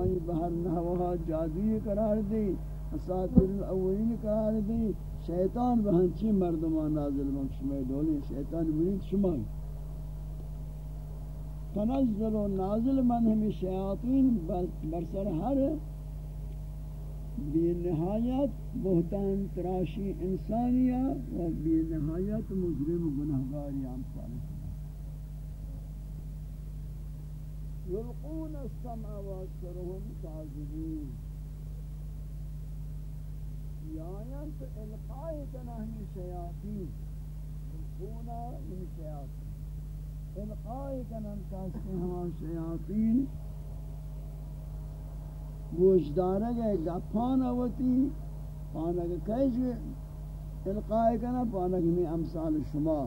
آئی بہر نحوہا جادوی قرار دی اساطر الاولین قرار دی. شیطان بہنچی مردمان نازل من شمائی دولی، شیطان برید شمائی تنزل و نازل من ہمی شیاطین برسر ہر بی نہایت بہتان تراشی انسانیہ و بی نہایت مجرم گناہگاری امثال یلقون السمع واکثرهم کاذبون یایان تو القاء کنہمی شیاطین. یلقون من شیاطین. القاء کنہم کاستے ہمان شیاطین. گوشدارہ گئے گپان ہوتی پانک کیج القاء کنا پانک میں امثال شما.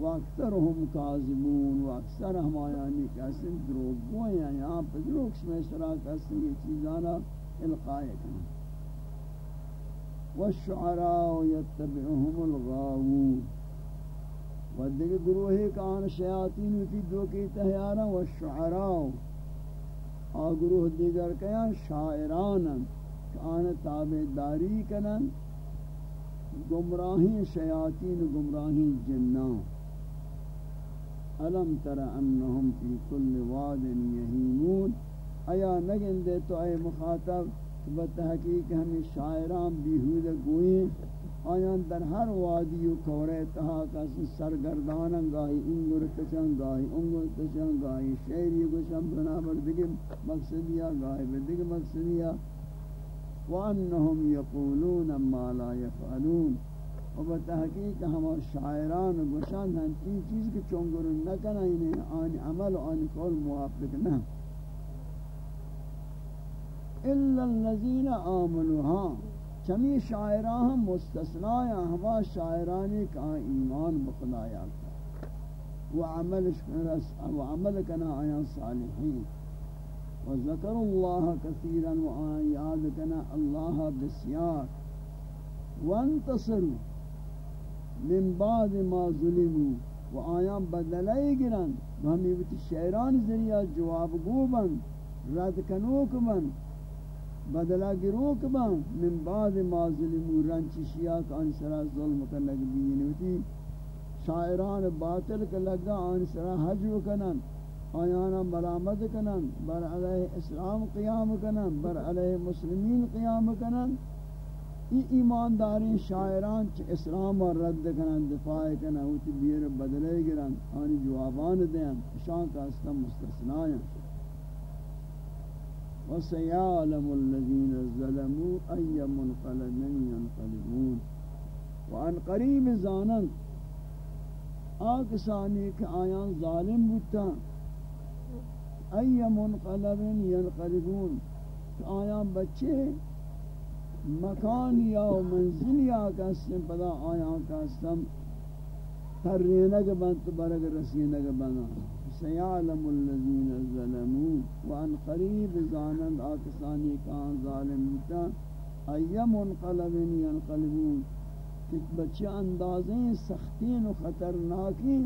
واکثرهم کاذبون واکثر ہمایانی کیسے دروغ گوئیں ہیں یہاں یعنی پر دروغ شما سرا کیسے یہ چیزانا القاء کنا والشعراء يتبعهم الغاوون. ودگی گروہی کان شیاطین ہوتی دو کی تہیارا والشعراء آگروہ دیگر کیا یعنی شاعران کان تابداری کنن. گمراہی شیاطین گمراہی جنان. علم تر انہم فی کل واد یہیمون ایا نگن دے تو اے مخاطب بتحقیق ہمیں شاعران بیہود گوئیں؟ آیان در ہر وادی و کورے تہا کسی سرگردانا گاہی انگر کچن گاہی انگر کچن گاہی شعری کچن بنابر دیگے مقصدیہ، گاہی بدگے مقصدیہ۔ وانہم یقولون ما لا یفعلون۔ و بتحقیق ہم شاعران و گوشان ہن تین چیز کے چونگر نہ کنا انہیں یعنی آن عمل و آن قول موافق نہ الا الذين امنوا ہاں چمی شاعران ہم مستثنا ہوا شاعرانی کا ایمان بخدایا و عمل و عمل کنا آیا صالحین. و ذکر اللہ کثیرا و آیا یاد کنا اللہ بسیار. وانتصروا من بعد ما ظلموا و آیا بدلائی گرن و ہمی بیت شعران ذریعہ جواب گو بن رد کنوک بن بدلا گرو کبا من بعد ما ظلمو رنچ شیعہ کا آن سرا ظلم کرنگ شاعران باطل کا لگا آن سرا حجو کنن آیانا مرامت کنن، بر علیہ اسلام قیام کنن، بر علیہ مسلمین قیام کنن ای ایمانداری شاعران چ اسلام اور رد کنن دفاع کنن اوتی بیر بدلے گرن آنی جوابان دیں شان کا استم اسلام مستثنائیں وسيعلم الذين ظلموا أي منقلب ينقلبون وعن قريب زانن آکسانی کہ آیان ظالم بودتا ای منقلب ینقلبون کہ آیان بچے مکان یا منزل یا کسن پدا آیان کسن ترینگ بند، برگ رسینگ بند. سيعلم الذين ظلموا وان قريب زانند آکسانی کان ظالم تا ایم انقلب ينقلبون کہ بچے اندازیں سختین و خطرناکی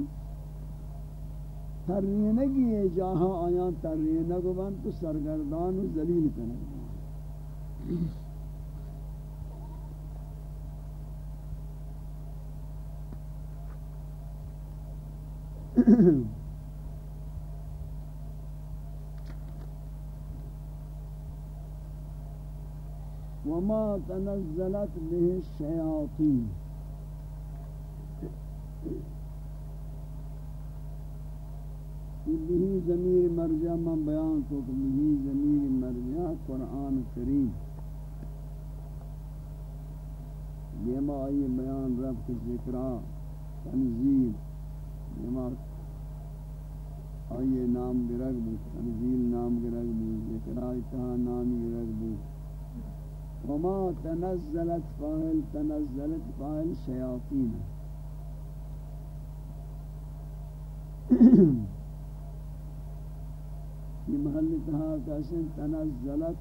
ترینگی ہے جہاں آیاں ترینگ بند تو سرگردان و ذلیل کرنے وما تنزلت به الشياطين به ضمیر مرجع من بیان کو کہ به ضمیر مرجع قرآن کریم یہ ما آئی بیان رب کے ذکرہ تنزیل یہ ما آئیے نام گرگ بھی تنزیل نام گرگ بھی ذکرہ اتہا نام گرگ بھی وما تنزلت فاعل تنزلت فاعل شیاطین۔ یہ محل تہا کیسے تنزلت۔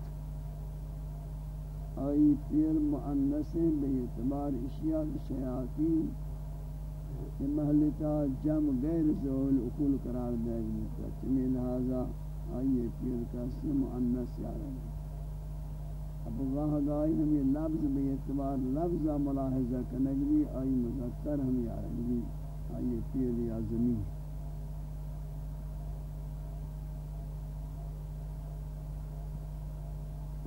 آئی پیر مؤنثیں بے اعتبار اشیاء شیاطین۔ یہ محل تا جم غیر زول اقول قرار دے گی چمی لہذا آئیے پیر کا سم انس یارا اب اللہ دائی ہم یہ لفظ بے اعتبار لفظ ملاحظہ کنگلی آئی مذکر ہم یارا آئیے پیر یا زمین۔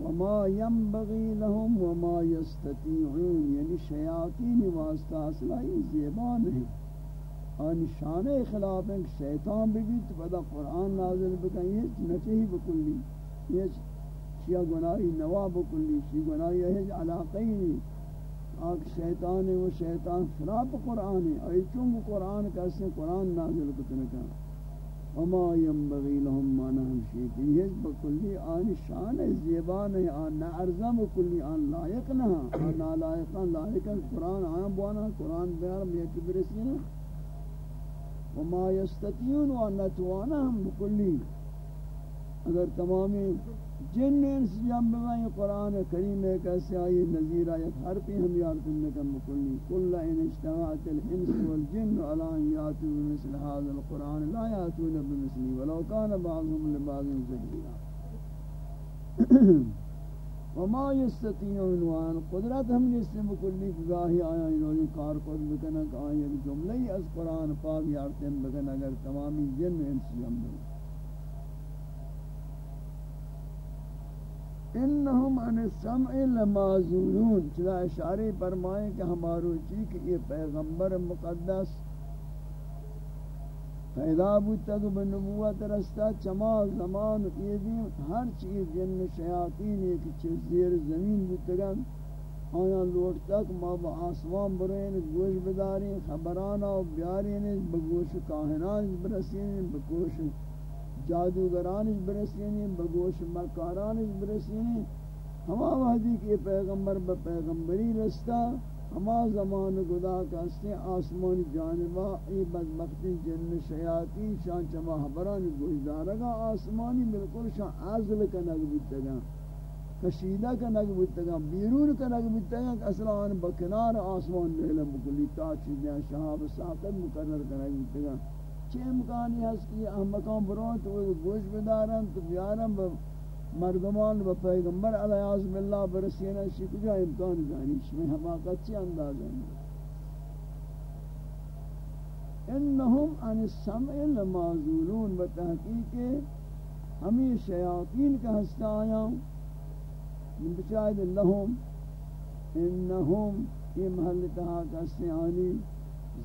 وما ينبغي لهم وما يستطيعون یعنی شیاطین واسطہ اصلا یہ زیبان ہے ان شان خلاف ہیں شیطان بھی بھی تو بدا قرآن نازل بکن، یہ نچہی بکلی یہ شیعہ گناہی نوا بکلی شیعہ گناہی ہے علاقی نہیں۔ آگ شیطان ہے، وہ شیطان خلاف قرآن ہے۔ اور چونکہ قرآن کیسے قرآن نازل بکن کہا۔ وما ينبغي لهم ما نهم شيء یہ بکلی آن شان زیبان ہے، آن ارزم کلی آن لائق نہ، آن نالائق لائق قرآن، آن بوانا قرآن بیار میں کبرسی نہ وما يستطيعون وان نتوانا ہم بکلی اگر تمامی جن انس جنب میں قرآن کریم ایک ایسے آئی نظیر آیت ہر پی ہم یارتن نکم بکلی، کل ان اجتماعت الانس والجن علا ان یاتو بمثل هذا القرآن، لا یاتون بمثلی، ولو کان بعضهم لبعض زکریا. وما يستطيعون وان قدرت ہم جس سے بکلی گاہی آیا انہوں نے کار خود بکنک آئی ایک جملہ از قرآن پاک یارتن بکن، اگر تمامی جن انس جنب انہم ان السمع لمازولون چلا اشارے فرمائیں کہ ہمارو چی کہ یہ پیغمبر مقدس پیدا بودتا کہ بنبوت رستا، چما زمان یہ ایدی ہر چیز جن شیاطین ایک چیز زیر زمین بودتا گا، آیا لوٹ تک ما با آسمان برین، گوش بدارین خبرانا و بیارین، بگوش کاہنان برسین، بگوش جادوگرانش برسینی بگوش مکارانش برسینی ہما وحدی کی پیغمبر با پیغمبری رستا، ہما زمان گدا کستے آسمان جانبا، ای بدبختی، جن شیاطین شان چما حبران گوشدارگا آسمانی بالکل شان عزل کنگ بودتگا، کشیدہ کنگ بودتگا، بیرون کنگ بودتگا اصلا آن بکنار آسمان لیلہ بکلی تا چیزیں شہاب ساقت مقرر کنگ بودتگا۔ چه امکانی هست که احمقان برون تو گوش بدارن تو بیارن با مردمان و پیغمبر علیه عظم الله برسینا شی کجا امکان دانی شمی حماقت چی انداز انہم عن السمع لمازولون بتحقیق ہمیں شیاطین کا ہستا آیا من بچائد لهم انہم یہ محل کہا کہ استعانی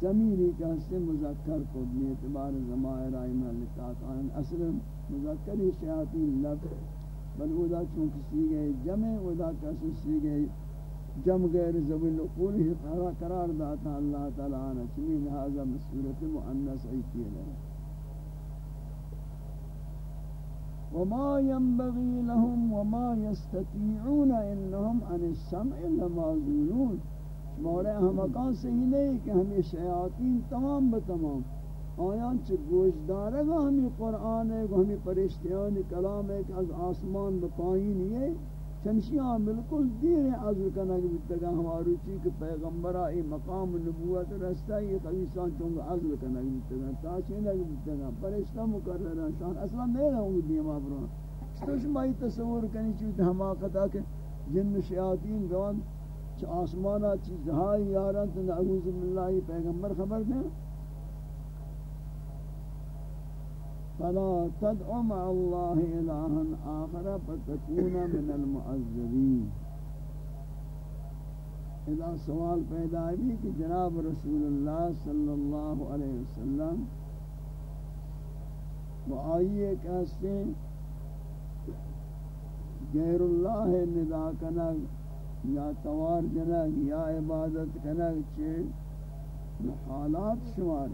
ضمیری کا سے مذکر کو بھی اعتبار ضمائر ائے ملکات ان اصل مذکر شیاطین لفظ، بل ودا چونکہ سی گئے جمع ودا کس سی گئے جم غیر ذوی القول ہی قرار داتا اللہ تعالی نے چنی لہذا بصورت مؤنث ای کیے لے وما ينبغي لهم وما يستطيعون انهم عن السمع لمعزولون مورے ہمکان ہاں سے ہی نہیں کہ ہمیں شیاطین تمام بتمام آیان چھ گوش دارے گا، ہمیں قرآن ہے گا ہمیں پرشتیان کلام ہے کہ از آسمان بپائین یہ چنشیان بالکل دیر عذر کنگ بتگا ہمارو چی کہ پیغمبر آئی، مقام نبوت رستہ یہ خلیصان چونگا عذر کنگ بتگا تاچینگ بتگا، پرشتہ مقرر شان۔ اصلا نہیں رہوں گی دیما برون تو شمائی تصور کنی چیز حماقتا کہ جن شیاطین گوان چ آسمانہ چیز ہائی یاران تو نعوذ باللہ پیغمبر خبر دیں۔ فلا تدعو مع الله إلها آخر فتكون من المعذبين اذا سوال پیدا بھی کہ جناب رسول اللہ صلی اللہ علیہ وسلم، وہ آئیے کہتے غیر اللہ ندا کنگ یا توار جنگ، یا عبادت کنگ چے حالات شمار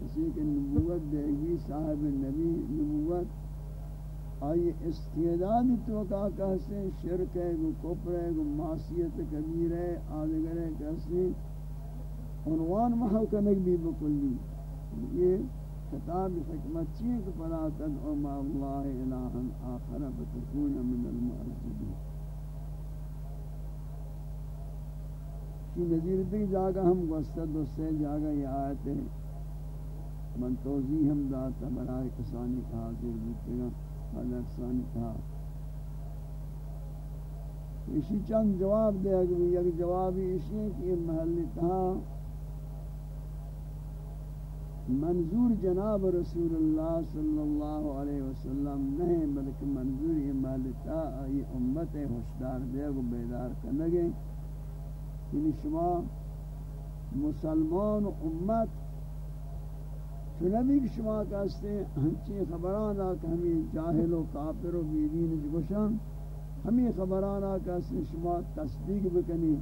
کسی کے نبوت دے گی صاحب نبی نبوت آئی استعداد تو کا کہتے شرک ہے، گو کفر ہے، گو معصیت کبیر ہے آدھگر ہے کہتے عنوان محو بھی بکلی یہ خطاب حکمت چیئے کہ فلا تدعو ما اللہ الہا آخر فتکون من المعذبین کی نظیر دی جاگہ ہم گوستہ دوستے جاگہ یہ آیت ہے۔ من توضیح ہم داتا برائے کسانی کا حاضر بیتے گا افسانی تھا اسی چند جواب دے، اگر یک جوابی اسی ہے کہ یہ محلی تھا۔ منظور جناب رسول اللہ صلی اللہ علیہ وسلم نہیں، بلکہ منظور یہ مالتا آئی امت ہے ہوشدار دے گو بیدار کرنگے یعنی شما مسلمان امت چنبی کہ شما کہستے ہنچی خبران آکا ہمیں جاہل و کافر و بیدین جگوشان ہمیں خبران آکا شما تصدیق بکنی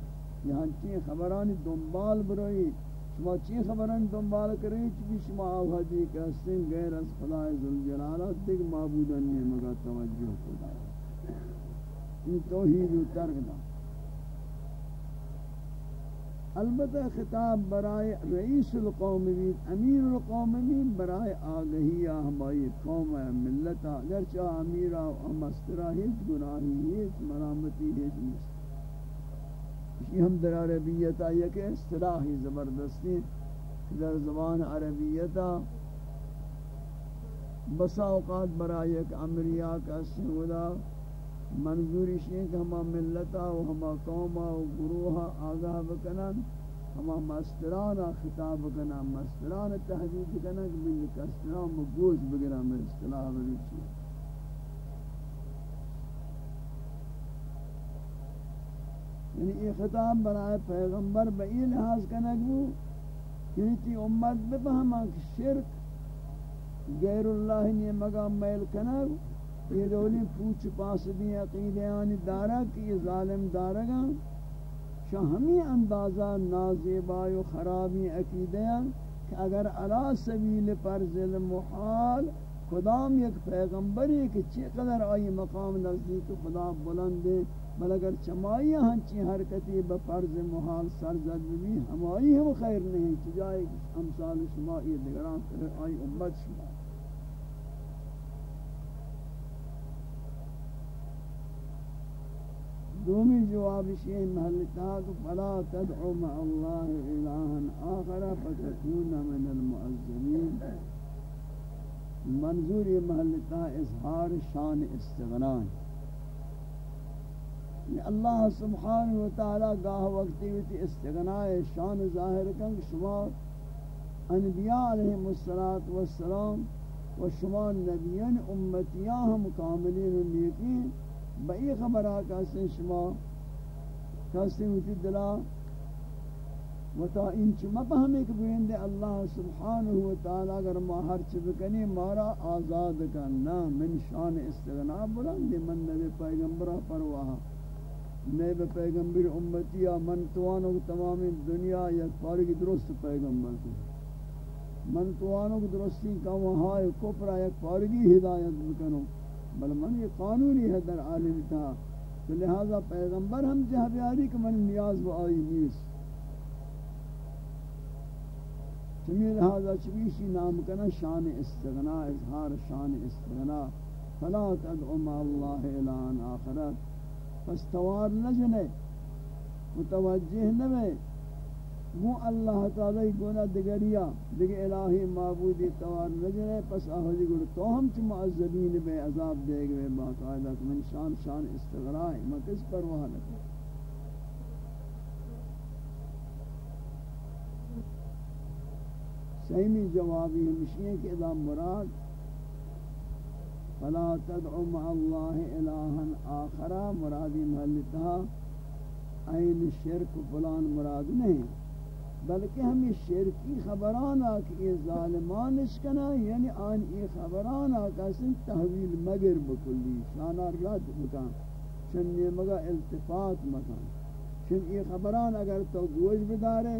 یہ ہنچی خبرانی دنبال بروئی شما چی خبرن دنبال کریں چی شما آوہدی کہ ہستیں غیر از خدا ذوالجلالہ دیکھ معبودن نے مگا توجہ خدا یہ توحید و ترک دا البتہ خطاب برائے رئیس القوم بھی امیر القوم بھی برائے آگہی ہماری قوم ہے ملت، اگرچہ امیرہ و مسترہ ہیچ گناہی، ہیچ مرامتی ہیچ مستر یہ ہم در عربیت آئیے کہ اصطلاحی زبردستی در زبان عربیتا بسا اوقات برای ایک امریہ کا سنودا منظوری شیئے کہ ہما ملتا و ہما قوما و گروہا آگاہ بکنن، ہما مسترانا خطاب بکنن، مستران تحدید بکنن کہ بلی کستران مگوش بگرن میں اصطلاح بلی چیئے یعنی یہ خطاب برائے پیغمبر بئی لحاظ کنک بو یعنی تی امت بفہما کہ شرک غیر اللہ نے مگا میل کنک یہ دولی پوچھ پاس دی عقیدیانی دارا کہ یہ ظالم دارگا شاہ ہمیں اندازہ نازیبائی و خرابی عقیدیاں کہ اگر علا سبیل پر ظلم محال خدام یک پیغمبری کہ چی قدر آئی مقام نزدیک خدا بلند بل اگر چمائی ہنچی حرکتی بفرض محال سرزد بھی، ہمائی ہم خیر نہیں چجائے امثال شمائی دگران آئی امت شما۔ دومی جواب شیئی محلتا کہ فلا تدعو مع اللہ الہا آخر فتکون من المعذبین منظور یہ محلتا اظہار شان استغنان اللہ سبحانہ و تعالی گاہ وقتی ویتی استغناء شان ظاہر کن شما انبیاء علیہ السلام و شما نبیان امتیاں ہم کاملین و نیکین۔ بئی خبر آکا سے شما کسی ویتی دلا، و تا انچ مپہمی کہ بویندے اللہ سبحانہ و تعالی اگر ما ہر چبکنی مارا آزاد کرنا من شان استغناء بلند، من نبی پیغمبرہ پرواہا میں پیغمبر امتی یا من توانو تمام دنیا یک پارگی درست پیغمبر. کو من توانو درستی کا وہاں کفر یک پارگی ہدایت بکنو بل من یہ قانونی ہے در عالم تھا تو لہذا پیغمبر ہم جہاں بیاری کہ من نیاز و آئی نیس چمی لہذا چویشی نام کنا شان استغناء اظہار شان استغناء فلا تدعو ما اللہ الان آخرت۔ پس توار نجنے، متوجہ نوے۔ مو اللہ تعالی گونا دگریا دگ الہی معبودی توار نجنے پس آہلی جی گونا تو ہم چو معذبین بے عذاب دے گئے باقاعدہ من شان شان استغرائی میں کس پر وہاں لکھا سیمی جوابی ہمشی ہے کہ اذا مراد، فلا تدعو مع الله الها آخر مرادی محلتها این شرک فلان مراد نہیں۔ بلکہ ہمیں شرکی خبران کہ یہ ظالمان اشکنا یعنی آن یہ خبران آکاسن تحویل مگر بکلی شانا رد بکن، چن یہ مگا التفات مکان چن یہ خبران اگر تو گوش بدارے،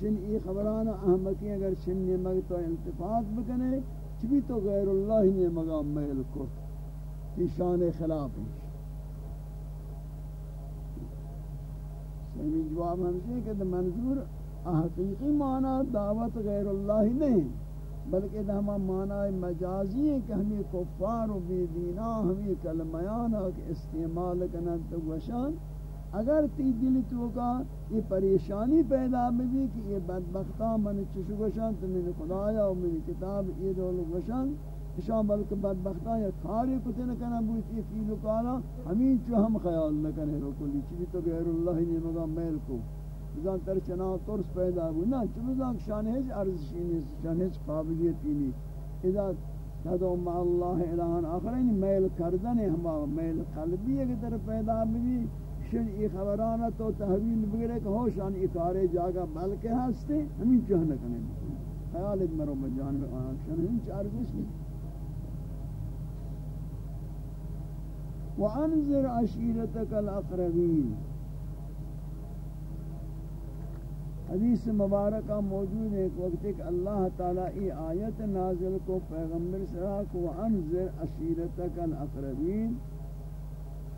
چن یہ خبران احمقی اگر چن یہ مگا تو التفات بکنے، چبی تو غیر اللہ نے مقام میل کو کی شان خلاف ہے سمی جواب ہم سے کہ منظور حقیقی معنی دعوت غیر اللہ نہیں، بلکہ ہما معنی مجازی ہے کہ ہمیں کفار و بی دینا، ہمیں کلمیانا کے استعمال کرنا تو وشان اگر تی دل تو کا یہ پریشانی پیدا بھی کہ یہ بدبختہ من چشو گشان تو من خدایا و من کتاب یہ دول گشان اشان بلکہ بدبختان یا کاری کتے نکنا بوچی فیل و کالا ہمین چو ہم خیال نکنے رو کلی چیزی تو غیر اللہ ہی مگا میل کو۔ بزان تر چنا ترس پیدا ہو نا چو بزان شان ہیچ عرضشی نیست شان ہیچ قابلیتی نہیں اذا تدو مع اللہ الہان آخر میل کردن ہما میل قلبی اگر در پیدا بھی شن ای خبرانا تو تحویل بگرے کہ ہو شان ای کارے جاگا بلکہ ہستے ہمین چو نکنے خیالت مرو بجانب آن شان ہیچ عرضشی نہیں وانذر عشیرتک الاقربین حدیث مبارکہ موجود ہے ایک وقت کہ اللہ تعالی ای آیت نازل کو پیغمبر صلی کو وانذر عشیرتک الاقربین۔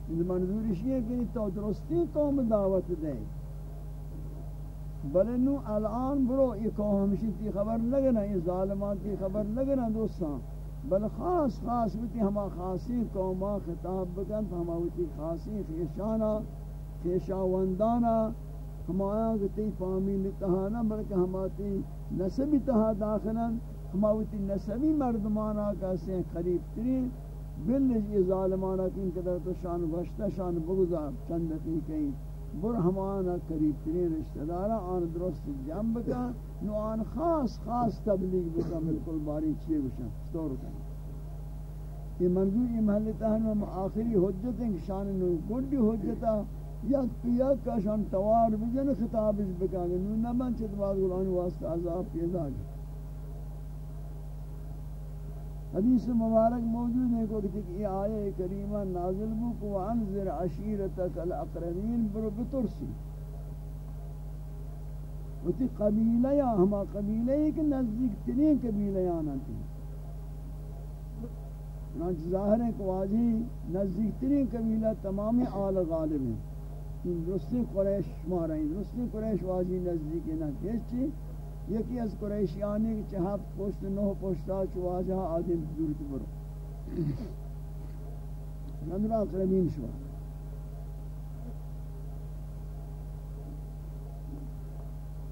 یہ منظور یہ ہے کہ تو درستی قوم دعوت دے۔ بلے نو الان برو، یہ قوم ہمشی تی خبر لگنا یہ ظالمان تی خبر لگنا دوستان بل خاص خاص ہوتی ہما خاصی قوما خطاب بکن، ہما ہوتی خاصی خیشانا، خیشاوندانا۔ ہما آیا کہ تی فامیل تہانا بلکہ ہما تی نسبی تہا داخلا ہما ہوتی نسبی مردمانا کیسے ہیں قریب ترین بلج یہ ظالمانا کی ان قدر تو شان گوشتا شان بگزار، چند دقیقیں بر ہمانا قریب ترین رشتہ دارا، آن درست جنب کا نو آن خاص خاص تبلیغ بکا ملکل باری چیئے گوشن ستور کریں یہ منظور یہ محلتا ہے نو آخری حجت ہیں کہ شان نو گنڈی حجتا یک پیا کا شان توار بجن خطابش بکا نو نبن چت بعد گلانی واسطہ عذاب پیدا گیا حدیث مبارک موجود ہے کہ یہ آیہ کریمہ نازل بو کو انذر عشیرتک الاقربین برو بترسی. وتی قبیلہ یا ہما قبیلہ ہے کہ نزدیک ترین قبیلہ یا نتی چنانچہ ظاہر ہے کہ واجی نزدیک ترین قبیلہ تمام آل غالب ہیں. درستی قریش مارا ہیں درستی قریش واجی نزدیک نہ کیس چی؟ یکی از قریشیانی کہ چہت پشت نو پشتا چواجہ آدم دور کی برو. نندر اقربین شوا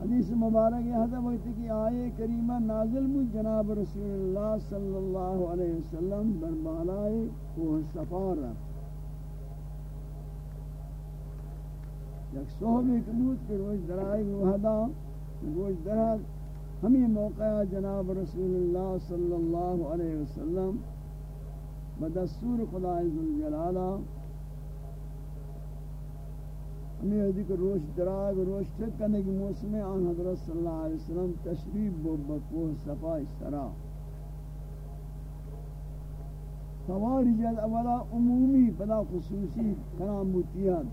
حدیث مبارک یہ حضر وقت کی آئے کریمہ نازل بود جناب رسول اللہ صلی اللہ علیہ وسلم برمالائے کوہ سفار رہا یک صحبی کنود کے روش درائی وحدہ گوش درد ہمیں موقع جناب رسول اللہ صلی اللہ علیہ وسلم بدستور خدا عزالجلالہ ہمیں یہ کہ روش دراغ روش تک کرنے کی موسم آن حضرت صلی اللہ علیہ وسلم تشریف بو بکوہ صفا اشترا سواری جد اولا عمومی پدا خصوصی کنام بوتیان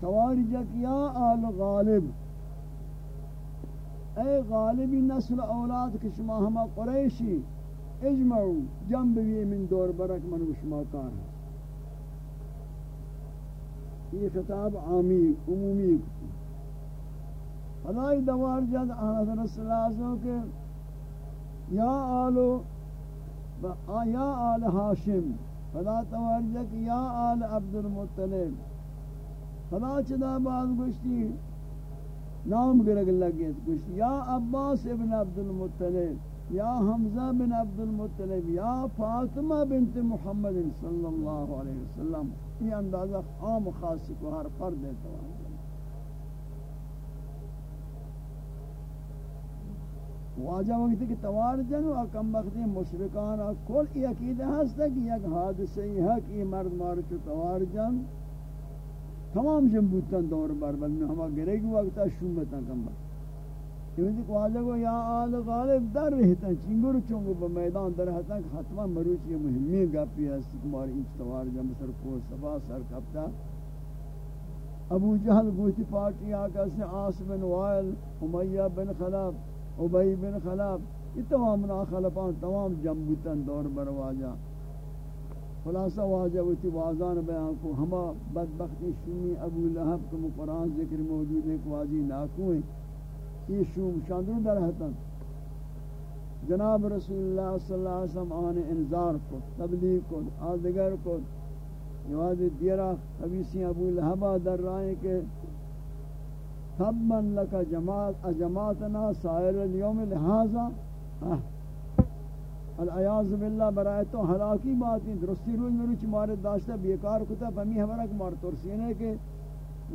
سواری یا آل غالب۔ اے غالبی نسل اولاد کہ شما ہما قریشی، اجمعو، جنب بھی من دور برک من شما کار ہے یہ خطاب عامی، عمومی خدای دوار جد حضرت صلی اللہ علیہ وسلم کہ یا آلو یا آل حاشم خدا توار کہ یا آل عبد المطلب خدا چدا باز گشتی نام گرگ لگیت کچھ یا عباس ابن عبد المطلب یا حمزہ بن عبد المطلب یا فاطمہ بنت محمد صلی اللہ علیہ وسلم، یہ اندازہ عام خاص کو ہر فرد دیتا ہے واجہ وقت کہ توار جنو اکم بختی مشرکان، کل یہ عقیدہ ہستا کہ یک حادثہ ہی ہے کہ مرد مارچو توار جن۔ تمام جنبوتن دور بر بل میں ہما گرے گی وقتا شومتا کم با یہ کو آجا کو یا آل غالب در رہتا چنگر چونگو با میدان در رہتا کہ ختمہ مروچ یہ مهمی گپی ہے کمار انچتوار جنب سر کو سبا سر کپتا۔ ابو جہل گوتی پارٹی آکا سے آس بن وائل، امیہ بن خلاب عبی بن خلاب، یہ تمام ناخلفان، تمام جنبوتن دور بر واجا۔ خلاصہ واجہ ہوتی واضان بیان کو ہما بدبختی شومی ابو لہب کو قرآن ذکر موجود ہے کہ واضی ناکو ہیں۔ یہ شوم شاندر در حتن۔ جناب رسول اللہ صلی اللہ علیہ وسلم آنے انذار کو تبلیغ کو آدگر کو یواد دیرہ حبیثی ابو لہبہ در رائے کہ تبن لکا جماعت، اجماعتنا سائر اليوم لہذا۔ ہاں۔ العیاذ باللہ برائے تو ہلاکی بات نہیں درستی روز میں روچ مارے داشتہ بیکار کتا پمی ہمارا کہ ترسین ہے کہ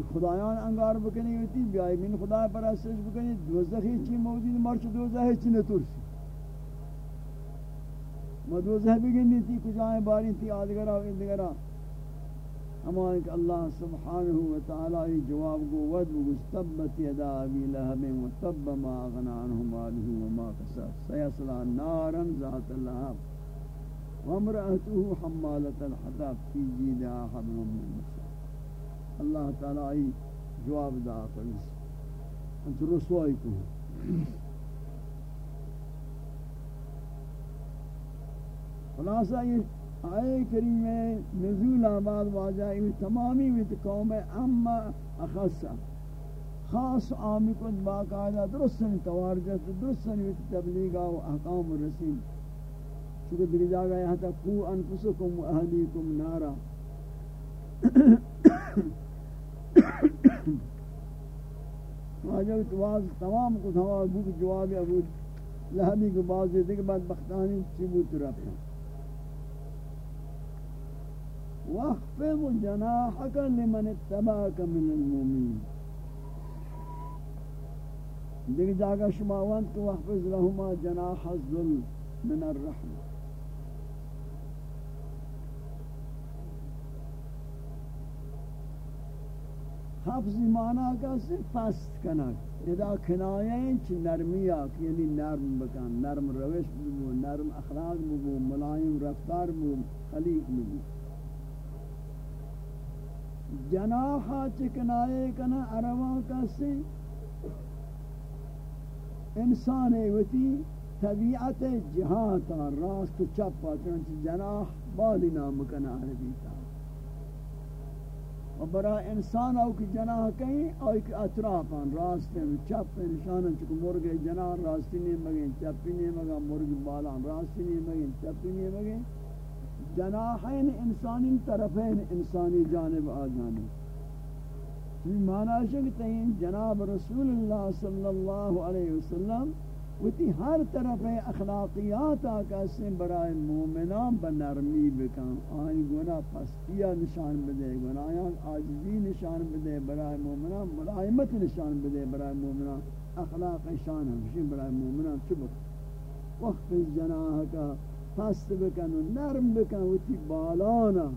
خدایان انگار بکنی ہوتی، بیائی من خدا پر اسج بکنی، دوزخی چی موجود مرچ دوزخی چی نترسی. مدوزہ بگنی تھی کجائیں باری تھی آدگرہ و اندگرہ ہمارے کہ اللہ سبحانہ وتعالی جواب کو ود مستبت یدا ابی لہب و تب ما اغنا عنہ مالہ وما کسب سیصلا نارا ذات اللہب وامرأته حمالة الحطب في جيدها حبل من مسد اللہ تعالی جواب دا فرس انت رسوائی کو خلاصہ یہ آئے کریم نزول آباد واجہ یہ تمامی ویت قوم اما اخصا خاص آمی کن باقاعدہ درستن توارجت درستن ویت تبلیغا و احکام و رسیم. چونکہ دلی جاگا یہاں تک، قو انفسکم و اہلیکم نارا. واجہ واز تمام کچھ ہوا بک جواب ابو لہبی کو باز دیتے کہ بعد بختانی چی چیبوت رفتا واخفض جناحك لمن اتبعك من المؤمنين. دیکھ جاگا شما وانت واحفظ لهما جناح الظل من الرحمة حفظ معنی کا صرف پست کنک ادا کناییں چھ نرمی آک یعنی نرم بکن. نرم روش بگو، نرم اخلاق بگو، ملائم رفتار بگو، خلیق بگو. جناحا چکنائے کنا عربان کسی انسان ایوتی طبیعت جہاتا راست چپا چنانچہ جناح بالی نام کنا عربی تا۔ و برا انسان او کی جناح کہیں او کی اطرافان راست ہیں چپ نشانن چکو مرگ جناح راستی نہیں مگیں، چپی نہیں مگا مرگ بالان راستی نہیں مگیں، چپی نہیں مگیں۔ جناحین انسانی، طرفین انسانی جانب آ جانب یہ معنی ہے کہ تین جناب رسول اللہ صلی اللہ علیہ وسلم وتی ہر طرف اخلاقیات آکا سے برائے مومنان بنرمی بکن۔ آئی گناہ پستیا نشان بدے؟ گناہ آجزی نشان بدے برائے مومنان، ملائمت نشان بدے برائے مومنان۔ اخلاق شان ہمشی برائے مومنان چبک وقت جناح کا پست بکن و نرم بکن، و تی بالانا،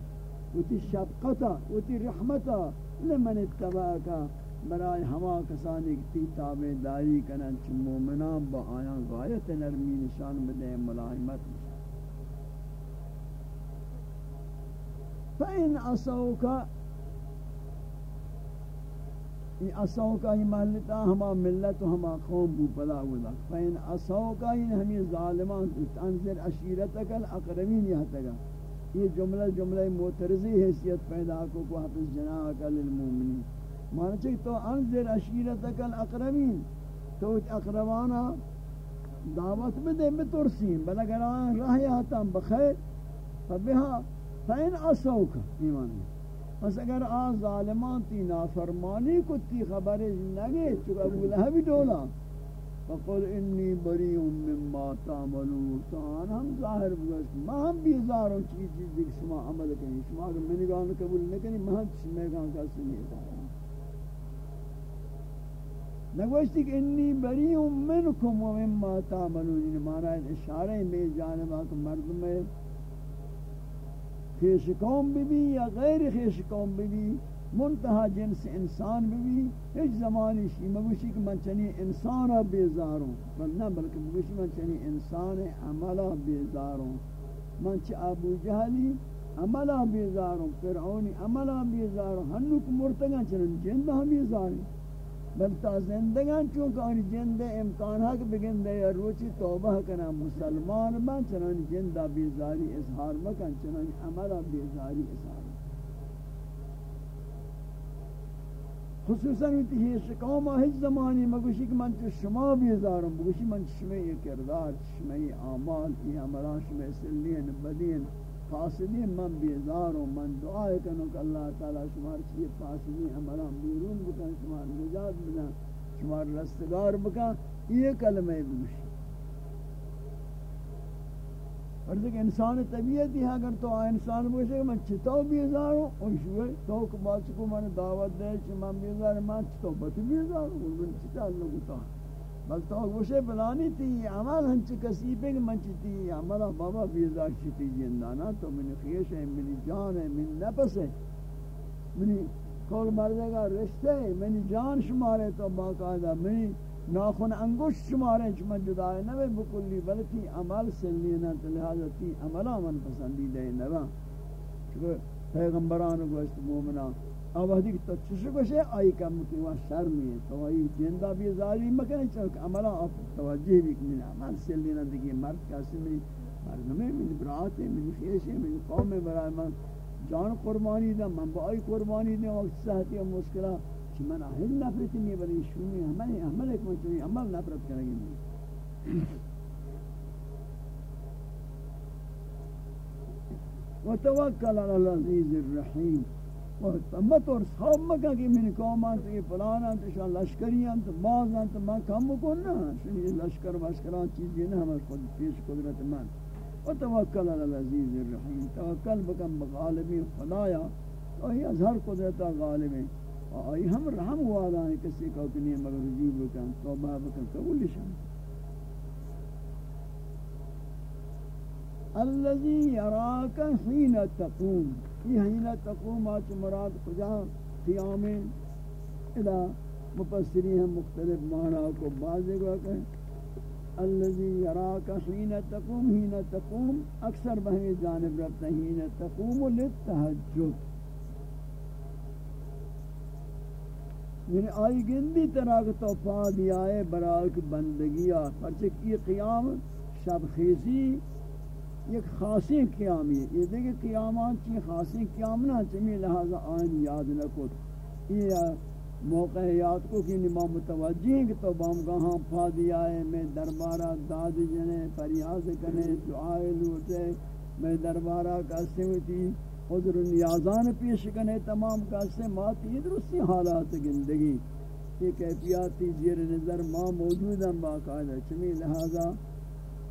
و تی شفقتا، و تی رحمتا، لمن اتباکا برای ہما کسانی تی تابع داری کنن چی مومنان با آیان غایت نرمی نشان بدے ملائمت نشان. فَإِنْ أَصَوْكَ یہ اسو کا ہی محلتا ہما ملت و ہما قوم بو پدا ہودا فین اسو کا ہی ہمیں ظالمان تنظر عشیرتک الاقربین یہاں تگا یہ جملہ جملہ معترضی حیثیت پیدا کو کو حفظ جناحک للمومنین مانا چاہیے تو انظر عشیرتک الاقربین. تو اقربانا دعوت بدے، بترسیم. بل اگر آن راہ آتا بخیر فبہا فین اسو کا. ایمان ہے. پس اگر آ ظالمان تی نافرمانی کو تی خبر نگے، چکا ابو لہب ڈولا۔ فقل انی بریء مما تعملون۔ تو آن ہم ظاہر بگوش ما ہم بیزاروں چیز چیز دیکھ شما عمل کریں۔ شما اگر میں نگاہ قبول نکنی ما ہم شما کہاں کا سنی نگوشتی کہ انی بریء منکم ومما تعملون۔ یہ معنی اشارہ بے جانب آکھ مردم ہے۔ خیش قوم بھی بھی یا غیر خیش قوم بھی بھی منتہا جنس انسان بھی بھی ہیچ زمانی شی مگوشی کہ من چنی انسانا بیزاروں بل نہ بلکہ مگوشی من چنی انسان عملہ بیزاروں من چی ابو جہلی عملہ بیزاروں فرعونی عملہ بیزاروں ہنوک مرتگا چنن جندہ بیزاروں بل تا زندگان چونکہ ان جند امکان حق بگن دے روچی توبہ کنا مسلمان بن چنان جندہ بیزاری اظہار مکن چنان عملہ بیزاری اظہار خصوصاً یہ قوم ہیچ زمانی مگوشی کہ من تو شما بیزارم بگوشی من شما یہ کردار شما یہ اعمال، یہ عملان شما سلین، بدین فاسدی من بیزار و من دعا کنو کہ اللہ تعالی شمار چیئے فاسدی ہمارا بیرون بکن، شمار نجات بدن شمار رستگار بکن، یہ کلمہ بگوشی اور دیکھ انسان طبیعت ہی اگر تو انسان بوشے کہ من چتاو بیزار ہوں اور شوئے تو کو کو من دعوت دے کہ من بیزار، من چتاو بات بیزار ہوں اور من چتا اللہ کو تا بل تو بوشے بلانی تھی، عمل ہنچ کسی پہ کہ من چتی عمل بابا بیزار چتی جندانا تو من خیش ہے من جان ہے من نفس ہے، منی کول مردے گا رشتے ہے، منی جان شمارے تو باقاعدہ، منی ناخن انگوش شمارے چمن جدائے نوے بکلی بلتی عمل سلینا لہذا تی عملہ من پسندی دے نوا چکہ پیغمبران گوشت مومنہ اب حدیق تو چشو گوشے آئی کم کی وہاں شرمی ہے تو آئی جندہ بھی ظاہری مکنے چاہو عملہ آپ توجہ بھی کنی عمل سلینا دیکھیں مرد کیسے میری مردمیں میری برات ہے میری خیش ہے میری قوم برای من جان قربانی دا من با آئی قربانی دا وقت صحتی و مشکلہ کہ من اہل نفرت نہیں بلی شونی عمل عمل ایک منچوی عمل نفرت کرے گی وتوکل علی العزیز الرحیم. وتمت اور صحاب مکہ کہ من قومان تو یہ فلانان تو شاہ لشکریان تو بازان تو من کم بکن نا شنی یہ لشکر وشکران چیزی نا ہمیں خود پیش قدرت من۔ وتوکل علی العزیز الرحیم۔ توکل بکن بغالبی خدایا تو ہی از ہر قدرتا غالب ہیں۔ آئی ہم رحم ہوا دانے کسی کو کنی مگر رجوع بکن، توبہ بکن، قبول شان الذي يراك حين تقوم. یہ حين تقوم آج مراد خجا قیام الى مفسری ہم مختلف معنی کو بازے گا کہ الذي يراك حين تقوم حين تقوم اکثر بہمی جانب رفتا حين تقوم للتحجد. یعنی آئی گندی طرح کہ تو پا دیا ہے براک بندگیا پرچک یہ قیام شب خیزی ایک خاصی قیامی ہے۔ یہ دیکھیں قیامات چی خاصی قیام نہ چمی لہذا آئین یاد نہ کت یہ موقع یاد کو کہ نما متوجہ ہیں کہ تو بام گاہاں پا دیا ہے، میں دربارہ داد جنے فریاض کنے دعائے لوٹے، میں دربارہ کسے ہوئی تھی حضر نیازان پیش کنے تمام کاسے ماتی درستی حالات گندگی۔ یہ کیفیاتی زیر نظر ما موجود ہیں باقاعدہ چمی لہذا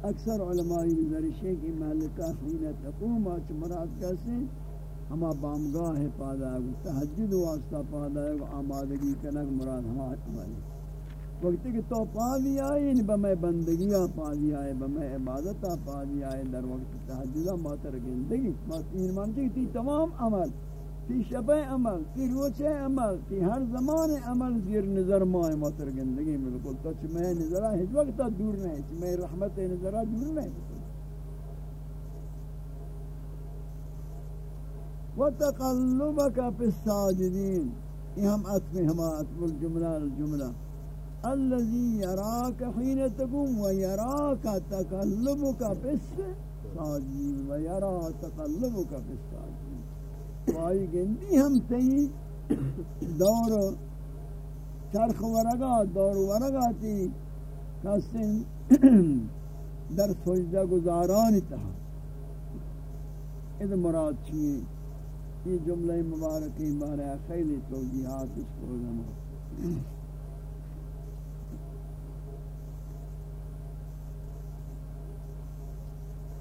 اکثر علماء نظرشے کی محلکہ حین تقوم آچ مراد کیسے ہما بامگاہ پادا ہے تحجد واسطہ پادا ہے آمادگی کنک مراد ہما عملی وقت کہ تو پا دیا ہے یعنی بمیں بندگیاں پا دیا ہے بمیں عبادتہ پا دیا ہے در وقت تحجدہ ماتر گندگی۔ تین مانتی تی تمام عمل۔ تی شبہ عمل تی روچے عمل، تی ہر زمان عمل زیر نظر مائے ماتر گندگی ملکل تو چمیں نظرہ ہج وقت دور نہیں چمیں رحمت نظرہ دور نہیں وَتَقَلُّبَكَ فِي السَّاجِدِينَ یہ ہم اتم ہما اتم الجملہ الجملہ. الذي يراك حين تقوم ويراك تقلبك في الساجين ويرى تقلبك في الساجين وائی گندی ہم تی دور چرخ ورگا دور ورگا تی کسن در سجدہ گزاران تہا اذ مراد چیئے؟ یہ جملہ مبارکی بارے خیلی توجیحات اس کو زمان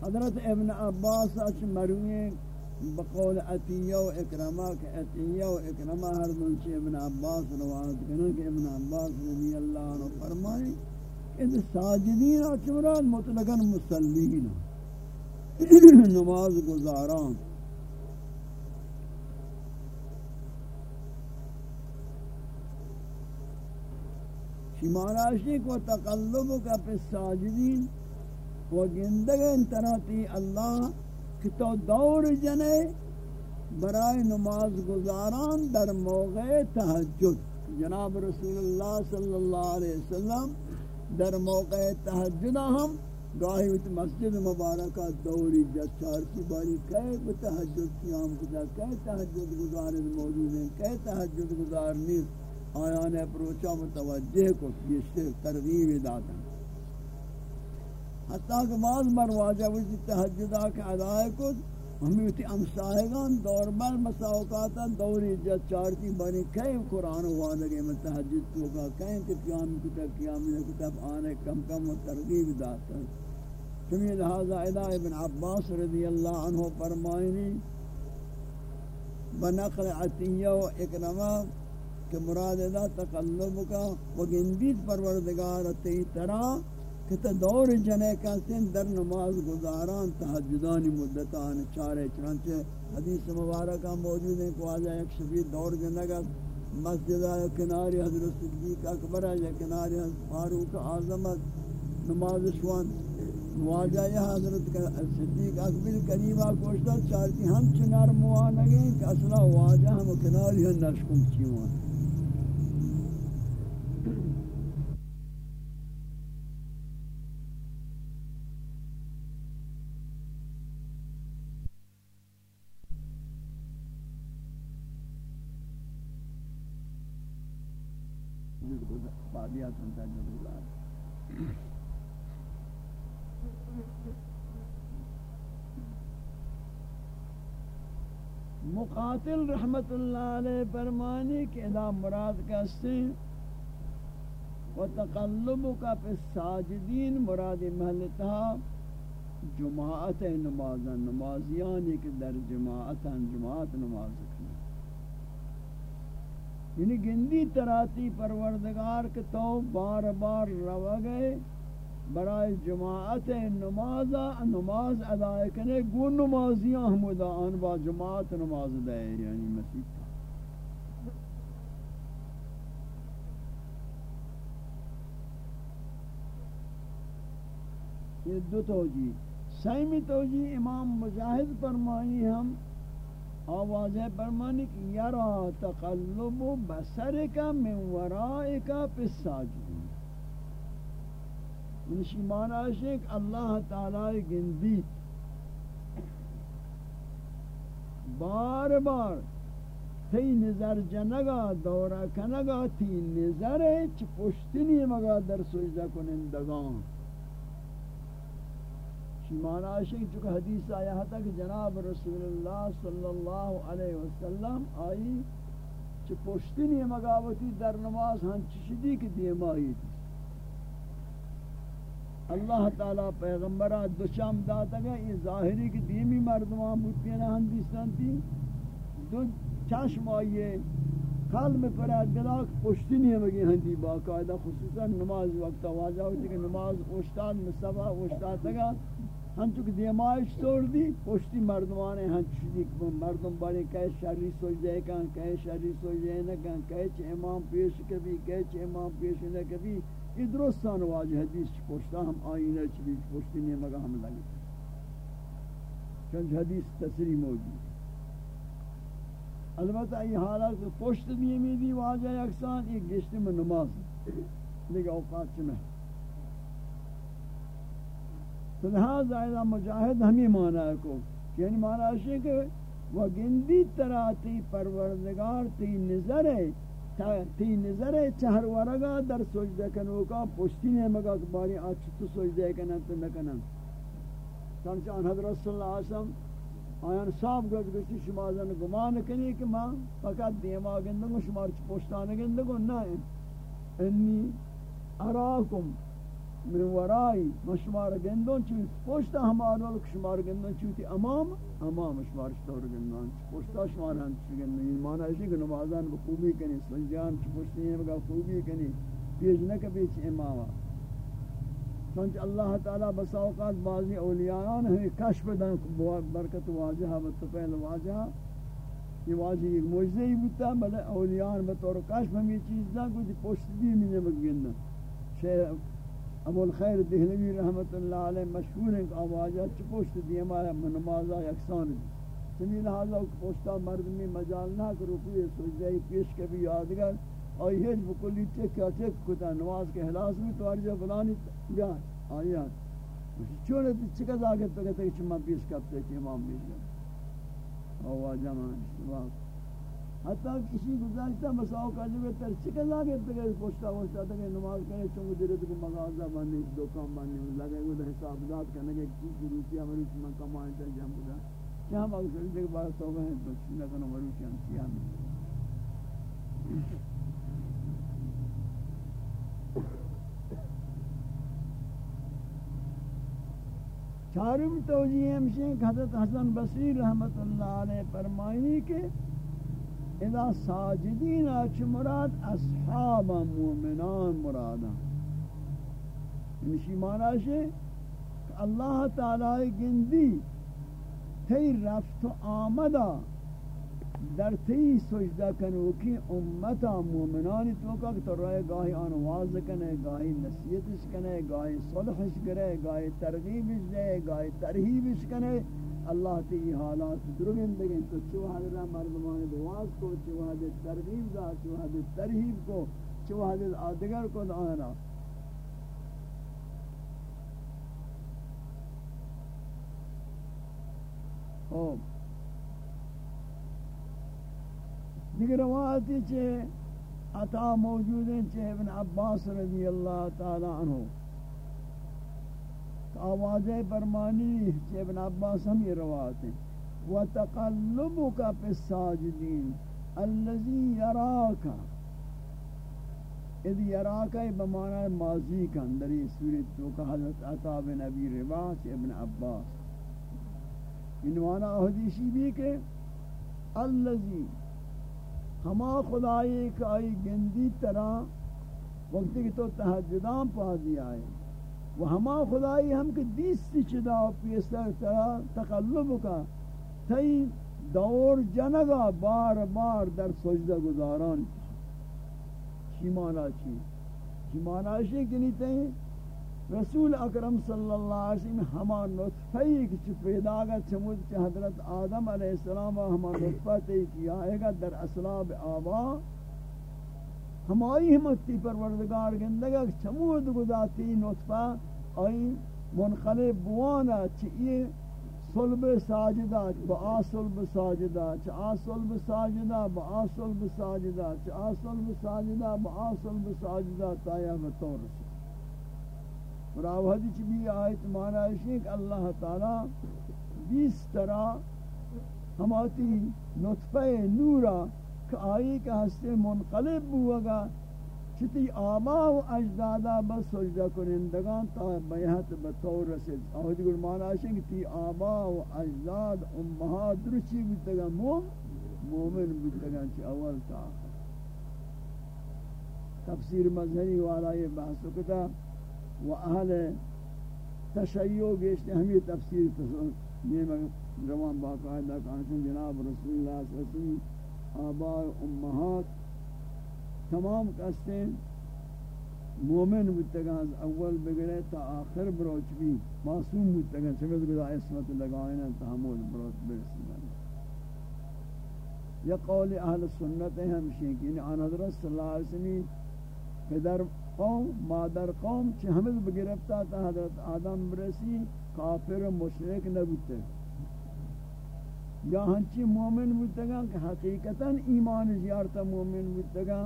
حضرت ابن عباس اچ مروی بقول عطیہ و اکرمہ کہ عطیہ و اکرمہ ہر دن سے ابن عباس روایت کرنے کہ ابن عباس رضی اللہ عنہ فرمائے کہ ساجدین اچ مراد مطلقاً مسلمین نماز گزاران۔ شماراشی کو تقلب کا پس ساجدین و گندگن تناتی اللہ کہ تو دور جنے، برائے نماز گزاران در موقع تحجد۔ جناب رسول اللہ صلی اللہ علیہ وسلم، در موقع تحجد ہم گاہی وچ مسجد مبارکہ دوری جت چارچی باری کہے، وہ تحجد قیام کتا، کہے تحجد گزار موجود ہیں، کہے تحجد گزار نیز۔ آیان اپروچا متوجہ کو، یہ ترغیب داتا حتیٰ کہ بعض بار واجہ وجہ تحجدہ کے ادائے کو ہمیں تی امسائگان دور بر مساوقاتا دوری جد چارتی بنی کئی قرآن ہوا لگے میں تحجد تو کا کہیں کہ قیام کتا قیام کتا آنے کم کم و ترغیب داتا. چمی لہذا ادا ابن عباس رضی اللہ عنہ فرمائنی، بنقل عطیہ و اکرمہ کہ مراد ادا تقلب کا و گندید پروردگار تی طرح کہ تا دور جنے کہتے در نماز گزاران تحجدانی مدتان چارے، چنانچہ حدیث مبارکہ موجود ہیں کہ آجا ایک شفید دور جنگا مسجد آیا کناری حضرت صدیق اکبر آیا کناری حضرت فاروق آزمت نماز شوان۔ واجہ یہ حضرت صدیق اکبر قریبا کوشتا چارتی ہم چنار موانگیں کہ اصلا واجہ ہم کناری ہم نشکم چیوان۔ مقاتل رحمت اللہ علیہ فرمانی کہ ادا مراد کہتے ہیں و تقلب کا ساجدین مراد محلتہ جماعت نمازا نمازیانی کہ در جماعت جماعت نماز کرنا یعنی گندی تراتی پروردگار کے تو بار بار رو گئے۔ برای جماعت نماز نماز ادا کرنے گو نمازیاں ہمودا ان با جماعت نماز دے یعنی مسیح یہ دو توجی سیمی توجی امام مجاہد فرمائی ہم آواز فرمانی کہ یرا تقلب بسرک من ورائک پی الساجد منشی معنی ہے کہ اللہ تعالی گندی بار بار تی نظر جنگا دورا کنگا تی نظر چ پشتنی مگا در سجدہ کنندگان شی معنی ہے کہ چونکہ حدیث آیا تھا کہ جناب رسول اللہ صلی اللہ علیہ وسلم آئی چ پشتنی مگاوتی در نماز ہن چشدی کی دیمائی تھی اللہ تعالی پیغمبرہ دو داتا گا یہ ظاہری کی دیمی مردمان بودتی ہیں ہندیستان تھی۔ دو چشم آئیے قلب پر دلاک پشتی نہیں مگی ہندی باقاعدہ، خصوصا نماز وقت واجہ ہوتی کہ نماز اشتاد مصبح اشتاد تگا ہم چکہ دیمائش توڑ دی، پشتی مردمان ہیں، ہم چیزی مردم بڑے کہے شری سوچ دے کہاں، کہے شری سوچ نہ کہاں، کہے چھ امام پیش کبھی، کہے چھ امام پیش نہ کبھی۔ یہ درستان واجہ حدیث چھ پوشتا، ہم آئینہ چھ بھی پوشتی نہیں مگا ہم لگے چونچہ حدیث تصریح موجود البتہ یہ حالات پوشت بھی امیدی واجہ اکسان، یہ گشت میں نماز لیکن اوقات چھ میں۔ تو لہذا ایدہ مجاہد ہمیں مانا ہے کو یعنی مانا ہے کہ، وہ گندی طرح تی پروردگار تی نظر ہے تی نظر چہر ورگا در سجدہ کنو کا پشتی نے مگا باری آچ تو سجدہ کنا تو نکنا چنانچہ آن حضرت صلی اللہ علیہ وسلم آیان صاحب گوش گوشتی شما زن گمان کنی کہ ماں فقط دیما گندگو، شما چھ پشتان گندگو؟ نا انی اراکم من ورائی مشمار گندون چوی پشتا ہمارا شمار گندون چوتی امام امام شمار شطور گندون پشتا شمار ہم چوی گندون یہ معنی ہے کہ نمازان بخوبی کنی سنجان چی پشتی ہیں مگا خوبی کنی پیج نکا پیچ اماما چونچہ اللہ تعالی بس اوقات بعضی اولیاءان ہمیں کشف دن برکت واجہا و تفیل واجہا یہ واجہ ایک موجزہ ہی بودتا، بلے اولیاءان بطور کشف ہمیں چیز دا کچھ پشت دی میں نمک گندن ابو الخیر دہلوی رحمت اللہ علیہ مشہور ہیں کہ آوازہ چپوشت دیما نمازہ یکسان سمی لہذا پوشتا مرد میں مجال نہ کہ رکوع سجدہ پیش کبھی یادگار۔ اور یہ بکلی چک کیا چک کتا نماز کے حلاس میں تو ارجا فلانی جا آیات چونے چکا زاگت تو کہتے ہیں کہ چما پیش کرتے کہ امام پیش کرتے آوازہ مان حتی کسی گزارتا مساو کا جو تر چکل آگے تک پوچھتا ہوتا تھا نماز کرے چونگو دیرے تو مغازہ بننے دکان بننے لگے وہ حساب ذات کرنے کے چیز روچی ہماری چمان کمائیں تر جہاں بدا کیا ہم اگر دیکھ بار توبہ ہیں، تو چنہ کنو مروچی ہم کیا ہمیں چارم توجیہ ہمشیں کہ حضرت حسن بصری رحمت اللہ علیہ فرمائنی کہ اذا ساجدین اچ مراد، اصحاب مومنان مرادا نشی یعنی معنی اللہ تعالی گندی تی رفت و آمدہ، در تی سجدہ کنو کی امتا مومنانی توکا کہ تو رائے گاہی آنواز کنے، گاہی نصیتش کنے، گاہی صلحش کرے، گاہی ترغیبش دے، گاہی ترہیبش کنے۔ اللہ تی حالات درگن دگن تو چوہد رہا مردمان دواز کو چوہد ترغیب دا چوہد ترہیب کو چوہد آدگر کو دانا خوب۔ دیگر روایتی چھے عطا موجود ہیں چھے ابن عباس رضی اللہ تعالی عنہ۔ آواز برمانی چھے ابن عباس ہم یہ روایت ہیں۔ وَتَقَلُّبُكَ فِي السَّاجِدِينَ الَّذِي يَرَاكَ۔ اذ يَرَاكَ بمعنى ماضی کا اندری سورت تو کہ حضرت عطا بن ابی رباس ابن عباس۔ انوانا حدیثی بھی کہ الَّذِي، ہما خدای کا آئی گندی طرح، وقتی کہ تو تحجدان پا دیا ہے۔ وہ ہما خدای ہم کے دیس سی چدا پیسر طرح تقلب کا تئی دور جنگا بار بار در سجدہ گزاران چی مانا چی؟ چی مانا چی کنی تئی رسول اکرم صلی اللہ علیہ وسلم ہما نطفی کی پیدا گا چمود چی حضرت آدم علیہ السلام ہما نطفہ تی کیا ہے گا در اسلاب آبا ہمائی ہمتی پروردگار گندگا چمود گزاتی نطفہ آئی منقلب بوانا چی صلب ساجدہ، با آ صلب ساجدہ، چی آ صلب ساجدہ، با آ صلب ساجدہ، چی آ صلب ساجدہ، با آ صلب ساجدہ تایا بطور رسول مراوحدی چی بھی آیت مانا ہے کہ اللہ تعالی بیس طرح ہماتی نطفہ نورا کہ آئی کہ ہستے منقلب ہوگا چتی آبا و اجدادا بس سجدہ کنندگان تا بیہت بطور رسید۔ آہدی گل مانا ہے کہ تی آبا و اجداد امہات درچی بیتگا موم مومن بیتگا چی اول تا تفسیر مظہری والا یہ بحث کتا و اہل تشیع گیشتے ہمیں تفسیر یہ روان باقاعدہ کہتے جناب رسول اللہ صلی اللہ علیہ وسلم آباء امہات، تمام کستے مومن بودتگان از اول بگرے تا آخر بروچ بھی معصوم بودتگان چمید گدا اسمت لگائنا تحمل بروچ برسی یا قول اہل سنت ہے ہمشہ کہ یعنی آن حضرت صلی اللہ علیہ وسلم پدر قوم، مادر قوم چی ہمیں بگرفتا تا حضرت آدم برسی، کافر و مشرک نبوتے یا ہنچی مومن بودتے گا کہ حقیقتا ایمان زیارتا مومن بودتے گا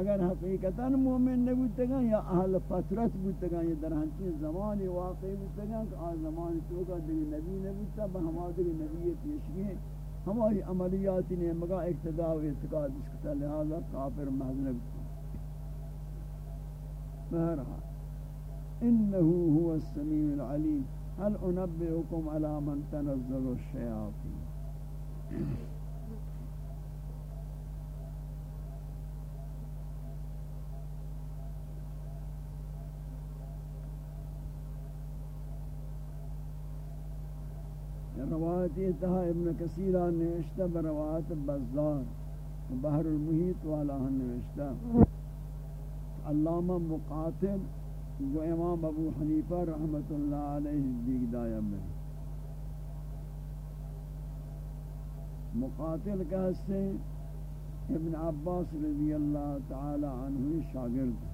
اگر حقیقتا مومن نبودتے گا یا اہل فترت بودتے گا یا در ہنچی زمان واقعی بودتے گا کہ آن زمان تو کا دیگی نبی نبودتا بہما دیگی نبیت یشگی ہماری عملیاتی نے مگا اقتداء و اعتقاد اس کتا لہذا کافر محض نبودتا بہرحال انه هو السميع العليم هل انبئكم على من تنزل الشياطين روایت تہا ابن کثیرہ نوشتہ بروایت بزار بحر المحیط والا نوشتہ۔ علامہ مقاتل و امام ابو حنیفہ رحمت اللہ علیہ دیگ دایا میں۔ مقاتل کا ابن عباس رضی اللہ تعالی عنہ شاگرد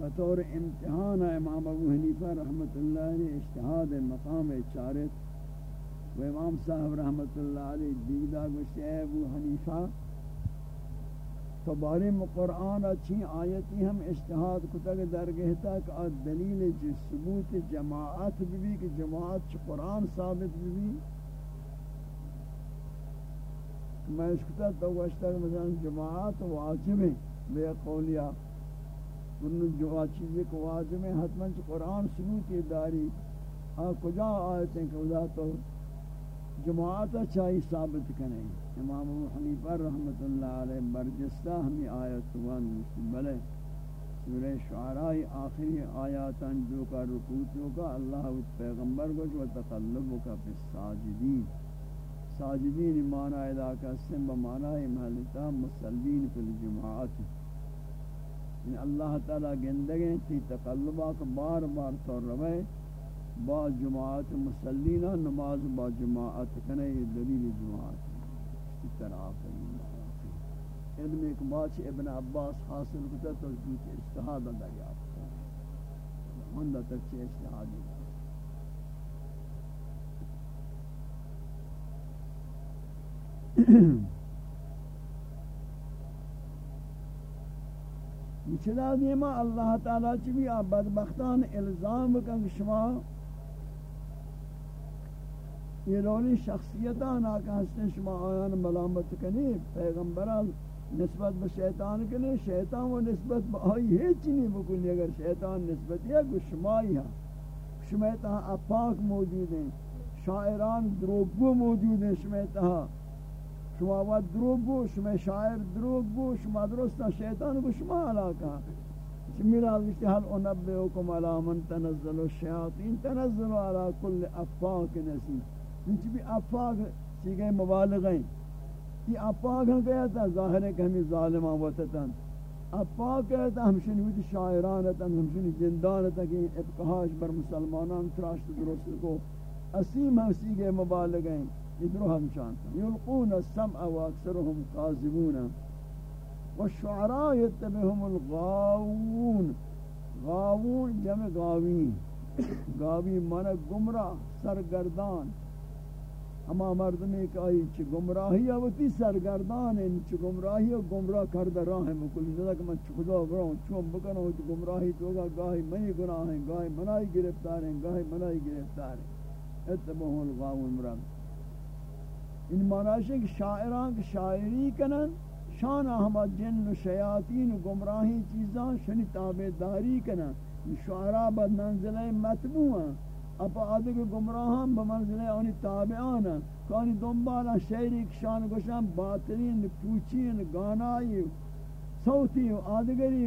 بطور امتحان امام ابو حنیفہ رحمت اللہ علیہ اشتہاد مقام چارت و امام صاحب رحمت اللہ علیہ دیگ دا گوشتے ابو حنیفہ، تو بارے میں قرآن اچھی آیتی ہم اشتہاد کتگ درگہتا کہ دلیل جی ثبوت جماعت بھی کہ جماعت چھ قرآن ثابت بھی میں اس کتا تو وشتا کہ مثلا جماعت واجب ہے۔ بے قولیا ورنہ جو چیزیں کو واجب ہے حتما قرآن سنوتی داری آ کجا آیتیں کہ خدا تو جماعت اچھا چاہی ثابت کریں۔ امام ابو حنیفہ رحمۃ اللہ علیہ برجستہ ہمیں آیت وان بلے سورہ شعراء آخری آیاتان جو کا رکوتوں کا، اللہ پیغمبر کو جو تقلب کا فی الساجدین ساجدین معنی ادا کا سم معنی محلتا مسلمین فی الجماعت. یعنی اللہ تعالی گندگیں تھی تقلبہ کا بار بار تو روے، با جماعت مسلینا نماز با جماعت کنے یہ دلیل جماعت. اس طرح علم ایک بات ابن عباس حاصل کتا تو جوت اجتہاد دریافت مندہ تک چھ اجتہادی چلا دیما اللہ تعالی چبی بدبختان الزام کن شما یہ رولی شخصیتان آکا ہستن شما آیان ملامت کنی پیغمبران نسبت به شیطان کنی، شیطان و نسبت به آئی ہیچ نہیں بکنی، اگر شیطان نسبت یا کو شمائی ہاں۔ شمیتہاں اپاک موجود ہیں، شاعران دروگو موجود ہیں شمیتہاں شما وقت دروگو شما شاعر دروگو شما درستا شیطان کو شما علاقہ؟ میرا وشتی حل انبئکم علی من تنزل الشیاطین، تنزل علی کل افاق نسیم. انچ بھی افاق چیگئے مبالغ ہیں یہ افاق ہم کہتا ظاہر ہے کہ ہمیں ظالمان وطتاً. افاق کہتا ہم شنویت شاعرانتا ہم شنویت جندانتا کہ ابقہاش بر مسلمانان تراشت درست کو اسیم ہم سیگئے مبالغ ہیں ادرو ہم شانتا یلقون السمع و اکثرهم قاذبون والشعراء يتبهم الغاوون۔ غاوون جمع غاوین غاوی من گمراہ، سرگردان۔ ہما مردمی کہ آئی چی گمراہی آوتی سرگردان ہیں، چی گمراہی و گمراہ کردہ راہ ہیں مکلی۔ ندا کہ من چی خدا براؤں چون بکنوں چی گمراہی تو گاہی منی گناہ ہیں، گاہی منائی گرفتار ہیں، گاہی منائی گرفتار ہیں۔ اتبہوں الغاون مرد ان معنی ہے کہ شاعران کی شاعری کنن، شان ہما جن و شیاطین و گمراہی چیزاں شنی تابداری کنن. شعراء بد منزلہ مطبوع ہیں اپا آدھے گمراہاں بمنزلے آنی تابعانا کانی دنبالا شہری کشان گوشان باطلین پوچین گانائی صوتی آدھگری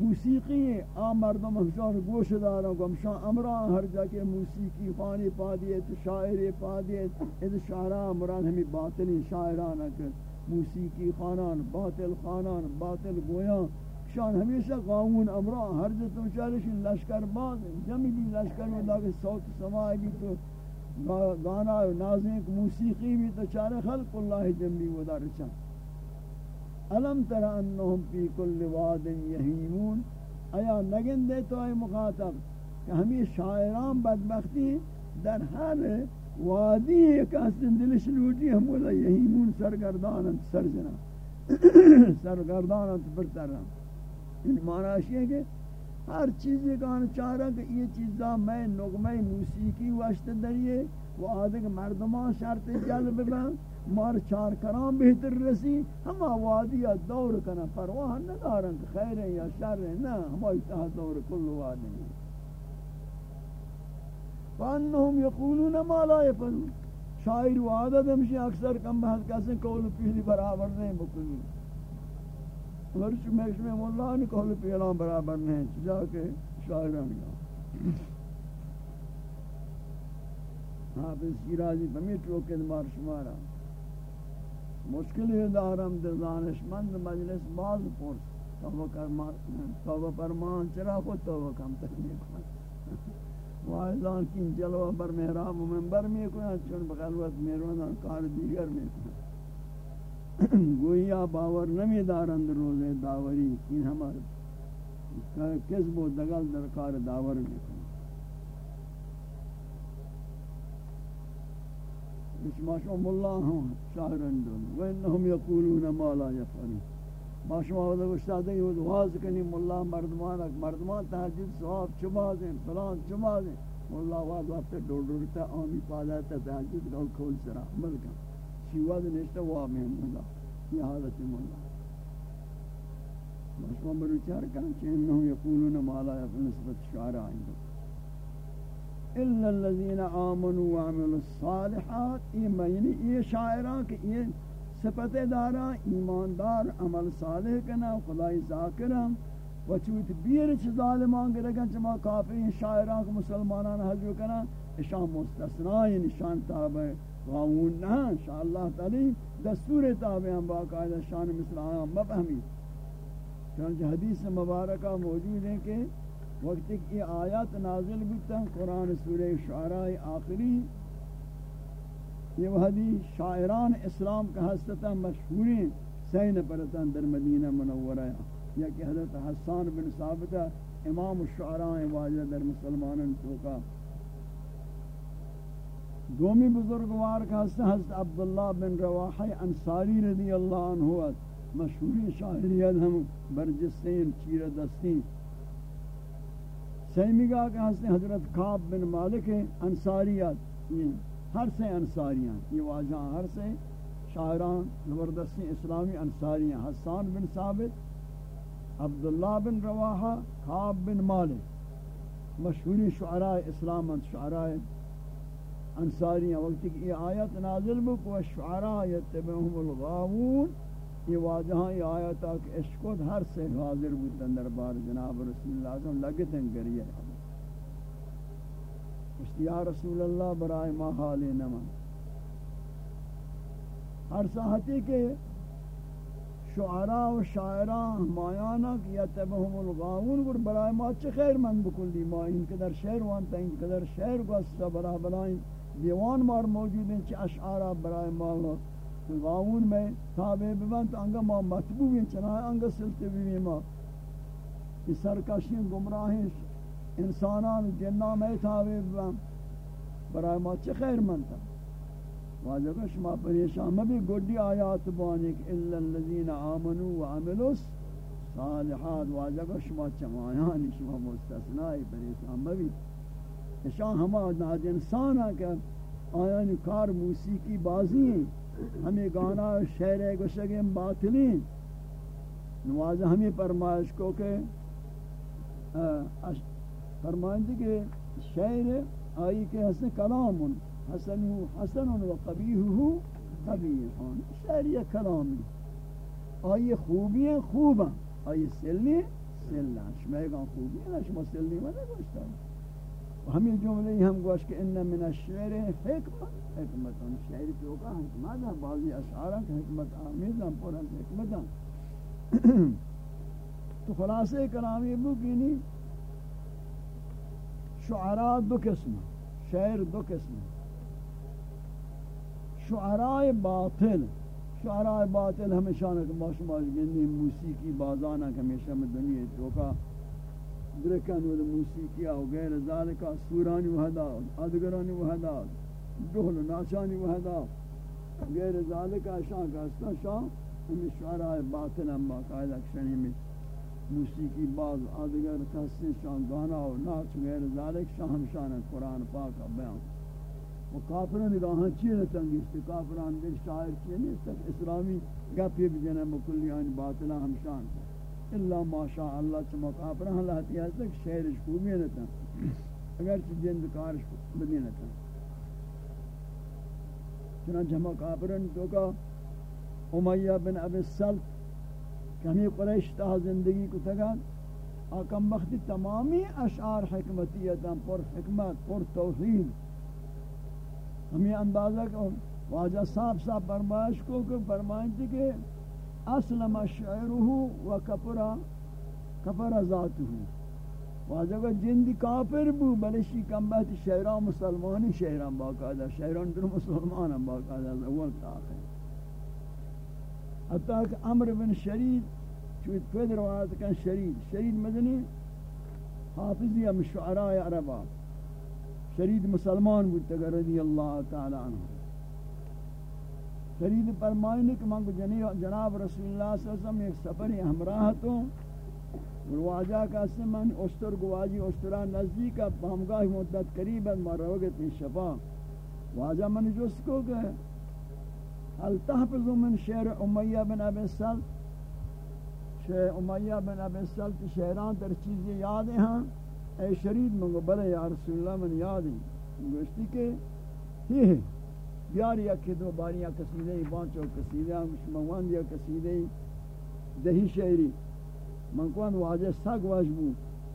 موسیقی آ مردم ہمشان گوش دارا کو ہمشان امران ہر جا کے موسیقی خانی پا دیت شاعری پا دیت اد شعران مران ہمیں باطلین شاعرانا کر موسیقی خانان، باطل خانان، باطل گویان شان ہمیشہ قانون امرا، ہر جو تم چارش لشکر باز جمی بھی لشکر میں لاگے صوت سماعی بھی تو گانا و نازیں موسیقی بھی تو چارے خلق اللہ جمی ودا رچن علم ترى انہم فی کل واد یہیمون آیا نگن دے تو آئی مخاطب کہ ہمیں شاعران بدبختی در ہر وادی ایک حسن دلش لوٹی ہم بولا یہیمون سرگردانت، سرجنا، سرگردانت برترم ان یعنی معنی ہے کہ ہر چیز کان چارہ کہ یہ چیزاں میں، نغمہ موسیقی واشت دریئے، وہ آدھے کہ مردمان شرط جلب بن۔ مار چار کرام بہتر رسی ہم وادی دور کنا پرواہ نہ دارن خیر ہے یا شر ہے نہ ہم اتحا دور کل وادی۔ فانہم یقولون ما لا یفعلون۔ شاعر وعدد ہمشی اکثر کم بحث کیسے قول پیلی برابر نہیں بکلی ورچ میش میں مولا نے کہا پیلان برابر نہیں، جا کے شاعران گا۔ حافظ شیرازی بمی ٹوکے مار شمارا۔ مشکل ہے دارم دانش مند مجلس باز پرس۔ توبہ کرمان توبہ فرمان، چرا کو توبہ کم تک نہیں کھانا واعظان کی جلوہ بر محراب و منبر میں کوئی چون بخلوت میرونان کار دیگر میں کوئی گویا باور نمی دارند روز داوری این ہمار کذب و دگل در کار داور میکن ما شما اللہ ہوں شاہرن دون و یقولون ما لا یفعلون ما شما ودا گشتاده یہ دعاز کنی ملا مردمان مردمان تحجید ثواب چما دیں فلان چما دیں ملا واد وقت ڈور ڈورتا آمی پادا تا تحجید گل کھول سرا عمل کن شیواد نشتا وا میں ملا یہ حالت مولا مشما بروچی ہر کن چی انہم یقولون مالا یقول نسبت شعراء اندو الا الذين امنوا وعملوا الصالحات، یہ یہ شاعران کہ یہ صفت دارا ایماندار، عمل صالح کنا خدای ذاکرم و چوت بیر چ ظالمان گرگن چما کافرین شاعران کو مسلمانان حجو کنا اشان مستثنا نشان یعنی تابع قانون نہ انشاءاللہ تعالی دستور تابع ہم باقاعدہ شان مثل آیا مفہمی۔ چنانچہ حدیث مبارکہ موجود ہے کہ وقت کی آیات نازل بکتا قرآن سورہ شعراء آخری یہ وحدی شاعران اسلام کا حسطتا مشہوری سین پرتا در مدینہ منورہ یا کہ حضرت حسان بن ثابتہ امام الشعراء واجہ در مسلمان توقع دومی بزرگوار کا حضرت حضرت عبداللہ بن رواحی انصاری رضی اللہ عنہ مشہوری شاعریت ہم برجستین چیر دستین. سیمیگا کہ حضرت حضرت خواب بن مالک انصاریت ہر سے انصاریاں، یہ واجہ ہر سے شاعران، زبردستی اسلامی انصاریاں، حسان بن ثابت، عبداللہ بن رواحہ خواب بن مالک، مشہوری شعراء اسلام شعراء انصاریاں وقت کی یہ آیت نازل بک و شعراء یتبعهم الغاوون یہ واجہاں یہ آیت آک اشکت ہر سے حاضر بودن دربار جناب رسول اللہ صلی لگتن گریہ اشتی یا رسول اللہ برائے ما حال نمان ہر ساہتی کے شعراء و شاعراء مایانا کہ یتبہم الغاون گر برائے ما چھ خیر من بکلی ما ان قدر شعر وانتا ان قدر شعر گوستا برا برائیں دیوان مار موجود ہیں چی اشعارا برای مالا غاون میں تابع ببن انگا ما مطبوع ہیں چنانہ انگا سلتے بھی ما یہ سرکشین گمراہیں انسانان جنہ میں تابع ببن برای ما چی خیر منتا واجہ کہ شما پریشان مبی گوڑی آیات بانک الا الذین آمنوا وعملوا صالحات واجہ کہ شما چمایانی شما مستثنائی پریشان مبی شان ہما ناج انسان کہ آیان کار موسیقی بازی ہیں ہمیں گانا شعر گشگیں باطلیں نواز ہمیں فرمائش کو کہ فرمائیں کہ شعر آئی کہ حسن کلام، حسن حسن و قبیح قبیح شعر یہ کلامی۔ آئی خوبی ہیں خوباں آئی سلی سلہ شمیگان خوبی ہیں شما سلی مدہ گوشتا ہے ہمیں جملے ہم گوش کہ ان من الشعر حکمت. حکمت ان شعر کی اوقا حکمت ہے بعضی اشعار کی حکمت آمیز ہم پر حکمت ہیں تو خلاصے کلامی بو کینی شعراء دو قسم، شعر دو قسم. شعراء باطل شعراء باطل ہمیشہ نہ کہ ماشما گندی موسیقی بازانہ ہمیشہ میں دنیا توکا درکن و موسیقی و غیر ذالک سورانی وحدا ادگرانی وحدا دہل ناچانی وحدا غیر ذالک شان کا استا شان ہم شعراء باطن ہم باقاعدہ شنی میں موسیقی باز، ادگر کسی شان گانا و ناچ، غیر ذالک شان شان قرآن پاک بیان. و کافران نگاہاں چیئے تنگیستے کافران دل شاعر چیئے نہیں؟ تک اسلامی گپی بجنہ مکلیان باطلہ ہم شان ہے الا ماشاء اللہ چما کافر ہاں اللہ تیا تک شہر کو بھی نہ تھا۔ اگر چ جند کار بدی نہ تھا۔ چنا جمع کافرن تو کا امیہ بن ابی سلط کمی قریش تا زندگی کو تگا آکم وقت تمامی اشعار حکمتیتا پر حکمت، پر توحید۔ ہمیں اندازہ کہ واجہ صاحب صاحب فرمائش کو کہ فرمائیں تھی کہ اسلم شعره و کفر کفر ذاته واجب جند کافر بو بلشی کم بہت مسلمانی شہران باقاعدہ، شہران در مسلمان باقاعدہ اول تا آخر. حتی کہ عمر بن شرید چوت پید روایت کن شرید شرید مدنی حافظی ہم شعراء عربا شرید مسلمان بود تگر رضی اللہ تعالی عنہ. فرید فرمائنے کہ من کو جناب رسول اللہ صلی اللہ علیہ وسلم، ایک سفری ہمراہ تو۔ واجہ کا سے من اشتر گواجی اشترا نزدیک، اب ہمگاہ مدت قریب ہے مروگت شفا۔ واجہ من جس کو کہ هل تحفظ من شعر امیہ بن ابی سل شہ امیہ بن ابی سلط شہران تر چیزیں یاد ہیں ہاں؟ اے شرید، منگو بلے یا رسول اللہ، من یاد ہیں۔ گوشتی کہ یہ بیاری اکی دو باری قصیدے بانچو قصیدے مغوان دیا قصیدے دہی شہری منکوان واجہ ساک واجبو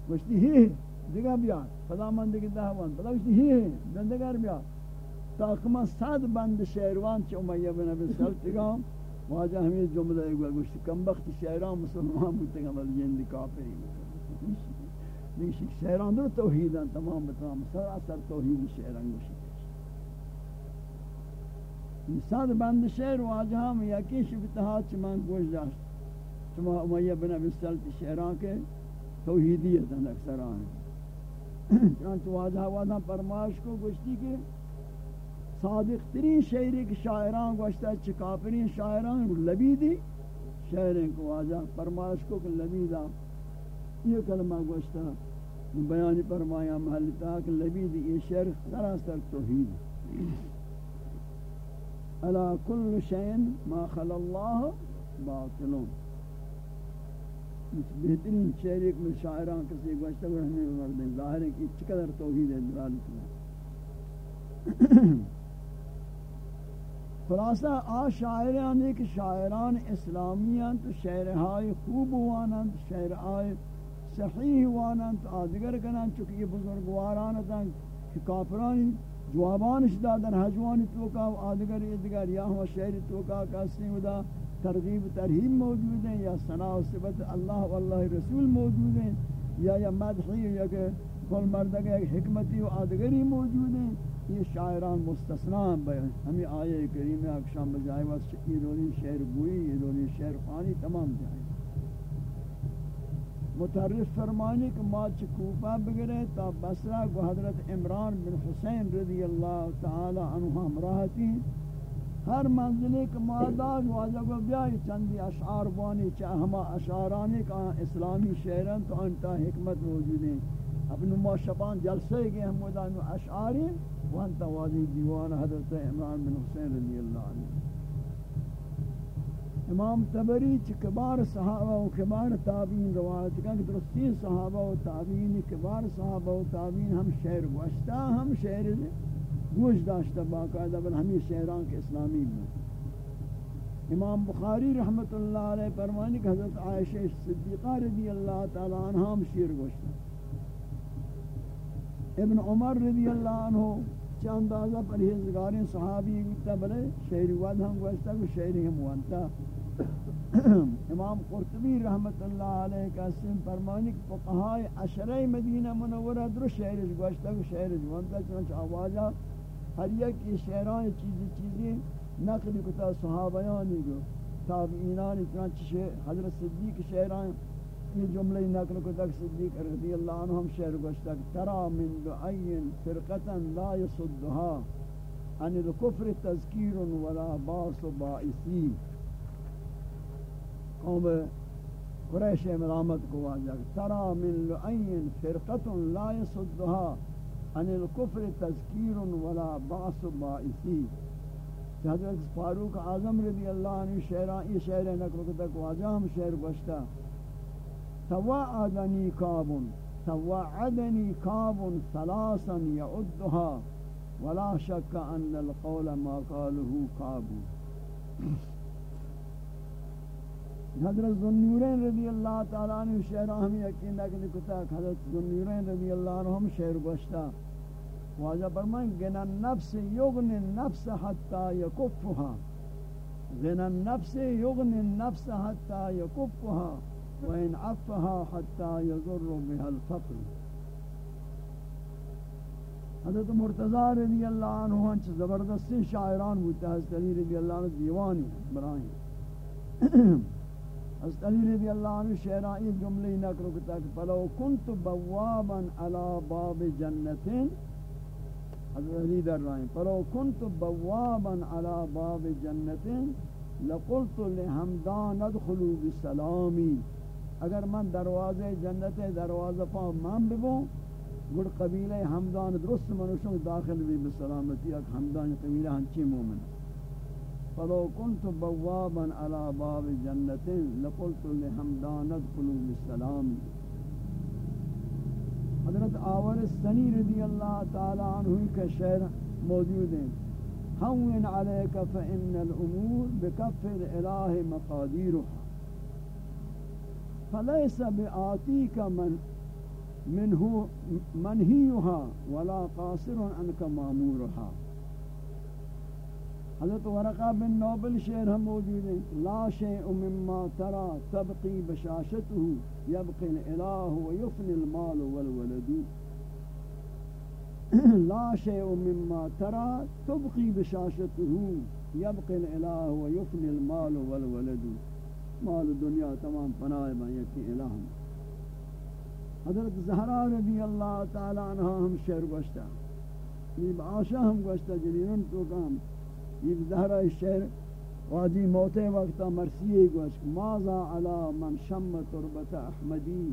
گوشتی ہی دیگا بیار خدا من دیگی دہوان بلا گوشتی ہی دندگار بیار تاکما صد بند شہروان چا امیہ بن ابی سلط گام واجہ ہمیں جملہ ایک گوشتی کم بخت شہران مسلمان بودتے گا بل جند کافری نیشی شہران در توحیدان تمام بتمام. سراسر توحید شہران گوشتی صد بند شہر واجہ ہم یکی شفتہا چمان گوش داشت. چما امیہ بن ابی سلط شہران کے توحیدیت ہیں اکثر آئیں چنانچہ واجہ واجہ پرماش کو گوشتی کہ صادق ترین شاعری کے شاعران گوشتا ہے چکاپرین شاعران لبیدی شاعرین کو واجہ فرمائش کو کہ لبیدہ. یہ کلمہ گوشتا بیانی فرمایا، محل تاک لبیدی، یہ شعر سراسر توحید ہے. الا کل شین ما خل اللہ باطلون. بہترین شعر ایک میں شاعران کسی گوشتا ہے ہمیں مردیں ظاہر ہے کہ چقدر توحید ہے دلالی خلاصہ آ شاعران ایک شاعران اسلامیان تو شعرہائی خوب ہوانند شعرہائی صحیح ہوانند آدگر کنند چونکہ یہ بزرگواران تھا کہ کافرانی جوابانش دادن، حجوانی توکا و آدگر ادگر، یا ہوا شعر توکا کسی ودا ترغیب ترہیم موجود ہیں، یا ثناء و صفت اللہ واللہ رسول موجود ہیں، یا یا مدحی یا کہ کل مردگ حکمتی و آدگری موجود ہیں۔ یہ شاعران مستثناء بیان ہمیں آیے کریمہ اکشام بجائے وقت یہ دونی شعر گوئی، یہ دونی شعر خانی تمام جائے متعرف فرمانی کہ ما چکوفہ بگرے تا بسرہ کو حضرت عمران بن حسین رضی اللہ تعالی عنہ ہمراہتی ہر منزلے کے معداد واجہ کو بیائی چندی اشعار بانی چاہ ہما اشعارانی کا اسلامی شعران تو انتا حکمت موجود ہیں۔ اپنے ما شبان جلسے گئے ہم ودانو اشعاری وانت واضح دیوان حضرت عمران بن حسین رضی اللہ عنہ۔ امام تبری چ کبار صحابہ و کبار تابعین روایت کہ درستی صحابہ و تابعین، کبار صحابہ و تابعین ہم شعر گوشتا ہم شعر گوش داشتا باقاعدہ، بل ہمیں شعران کے اسلامی میں امام بخاری رحمت اللہ علیہ فرمانی کہ حضرت عائشہ صدیقہ رضی اللہ تعالی عنہ ہم شعر گوشتا ابن عمر رضی اللہ عنہ چا اندازہ پرہیزگاریں صحابی گتا بلے شہری واد ہم گوشتا کہ شہری ہم وانتا امام قرطبی رحمت اللہ علیہ کا سن فرمانی کہ فقہاء عشرہ مدینہ منورہ در شہری گوشتا کہ شہری وانتا چنانچہ آوازہ ہر یک یہ شہران چیزی چیزی نقل کتا صحابیانی گو تابعینانی چنانچہ حضرت صدیق شہران یہ جملہ نقل کو تک صدیق رضی اللہ عنہ ہم شعر گوشتک ترا من دعین فرقتا لا يصدها عن الكفر تذکیر ولا باس باعثی۔ قوم قریش ملامت کو واجہ ترا من لعین فرقتا لا يصدها عن الكفر تذکیر ولا باس باعثی حضرت فاروق اعظم رضی اللہ عنہ شعران یہ شعر نقل کو تک واجہ ہم شعر گوشتک توعدني كاب توعدني كاب ثلاثا يعدها ولا شك أن القول ما قاله كاب حضرت ذنورین رضی اللہ تعالی عنہ شعر ہم یقین کہ لکھتا حضرت ذنورین رضی اللہ عنہ ہم شعر گوشتا واجہ فرمائیں گنا النفس یغن النفس حتی یکفها غنا النفس یغن النفس حتی یکفها وإن عفها حتى يضر بها الفقر. حضرت مرتضی رضی اللہ عنہ ہنچ زبردست شاعران ہوتا ہے حضرت علی رضی اللہ عنہ دیوانی براہیم حضرت علی رضی اللہ عنہ شعران یہ جملے نقل کرتا کہ فلو کنت بوابا على باب جنت حضرت علی در رائیں فلو کنت بوابا على باب جنت لقلت لحمدان ادخلوا بسلامی اگر من دروازے جنت دروازہ پا من ببوں گڑ قبیلہ حمدان درست منوشوں داخل بھی بسلامتی اک حمدان قبیلہ ہنچی مومن۔ فلو كنت بوابا على باب جنة لقلت لحمدان ادخلوا بالسلام حضرت آور السنی رضی اللہ تعالی عنہ کا شعر موجود ہے هون عليك فإن الأمور بكف الإله مقاديرها فليس بآتيك من منه منهيها ولا قاصر عنك مامورها. حضرت ورقہ بن نوبل شعر ہم موجود ہیں۔ لا شيء مما ترى تبقي بشاشته يبقي الاله ويفني المال والولد۔ لا شيء مما ترى تبقي بشاشته يبقي الاله ويفني المال والولد۔ مال دنیا تمام پناہ میں الہ حضرت زہرا رضی اللہ تعالی عنہ ہم شعر گوشتا یہ عاشا ہم گوشتا جنینن تو کام۔ یہ زہرا شعر واجی موت وقت مرثیے گوشت ماذا علی من شم تربت احمدی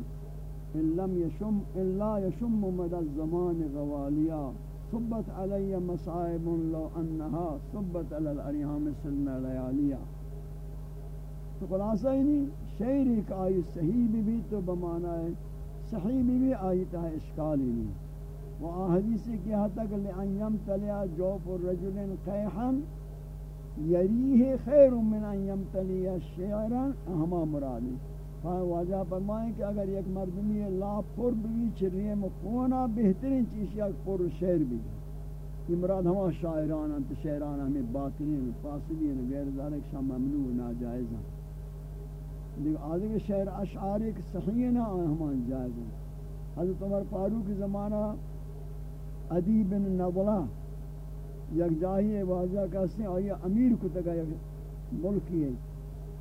ان لم يشم الا يشم مدى الزمان غواليا. صبت علي مصائب لو انها صبت على الاريام سنة لياليا. تو خلاصہ ہی نہیں شعر ایک آئی صحیح بھی بھی تو بمانا ہے، صحیح بھی بھی آئی تا ہے، اشکال ہی نہیں۔ وہ حدیث کی حد تک لئن یمتلیا جوف الرجل قیحا یریہ خیر من ان یمتلیا شعرا، ہما مرادی۔ ہاں واجہ فرمائیں کہ اگر ایک مردمی لا پر بھی چریے مکونا بہترین چیز یک پر شعر بھی۔ یہ مراد ہما شاعران انت شعران ہمیں باطنین، فاصلین، غیر ذالک شاہ ممنوع، ناجائز ہیں۔ دیکھ، آدھے شعر اشعاری کے صحیح نہ آئے ہمان جائز ہیں۔ حضرت عمر فاروق کی زمانہ عدی بن نضلہ یک جاہی واجہ کہتے ہیں امیر کو تکا یک ملکی ہے۔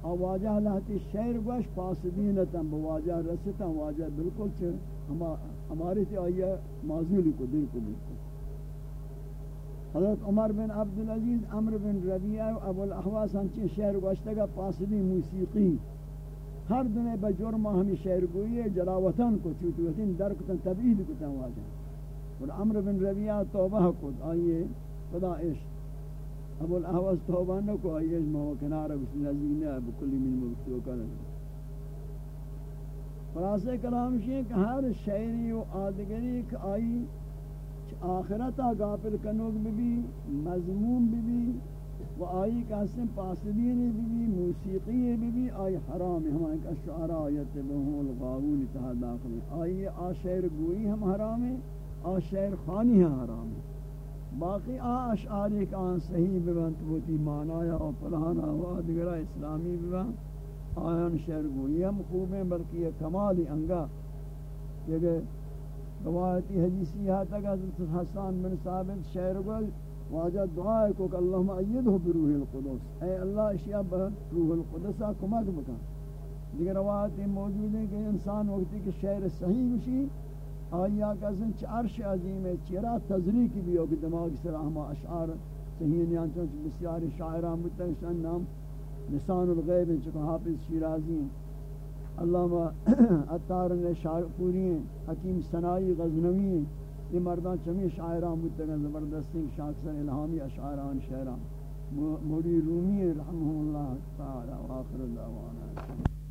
اور واجہ لہتی شعر گوش پاسدینتا بواجہ رستا، واجہ بالکل چھے ہماری تھی آئیے معذولی کو، دل کو بالکل حضرت عمر بن عبدالعزیز عمر بن ربیعہ و ابو الاحواس ہمچین شعر گوشتگا پاسدی موسیقی۔ ہر دنے بجرمہ ہمیں شعر گوئی جلاوطن کو چوتی وطن در تبعید کتن واجہ۔ اور عمر بن ربیعہ توبہ کو آئیے خدا عشق ابو الاحواز توبہ نہ کو آئیے مہو کنارہ کسی نزدیک ہے بکلی من ملکتو کرنے خلاصے کلام شیئے کہ ہر شعری و آدگری کہ آئی آخرتا غافل کنوگ بھی بھی مضمون بھی بھی و آئی قسم پاسدین بھی بھی موسیقی بھی بھی آئی حرام ہمیں کہ شعراء یتبہون الغاون تہا داخل، آئی آ شعر گوئی ہم حرام ہیں آ شعر خانی ہم حرام. ہیں باقی آ اشعاری کا آن صحیح ببند بوتی معنی و پلانا و دیگرہ اسلامی ببند آیان شعر گوئی ہم خوب ہیں بلکہ یہ کمالی انگا کہ روایتی حدیثی ہے تک حضرت حسان بن ثابت شعر گوئی واجہ دعا ہے کہ اللہم ایدہ بروح القدس۔ اے اللہ، اشیاء بروح القدس کمک بکا دیگر روایتی موجود ہیں کہ انسان وقتی کہ شعر صحیح بشی آیا کسن چرش عظیم ہے چرا تذریکی بھی ہو کہ دماغ سر ہما اشعار صحیح نیان چونچ بسیاری شاعران بودتا نام لسان الغیب ہیں چکہ حافظ شیرازی ہیں۔ علامہ اتار نے شاعر پوری ہیں، حکیم سنائی غزنوی ہیں۔ یہ مردان چمی شاعران بودتا زبردستی شاکسر الہامی اشعاران شاعران۔ موری رومی رحمہ اللہ تعالی، و آخر دعوانا۔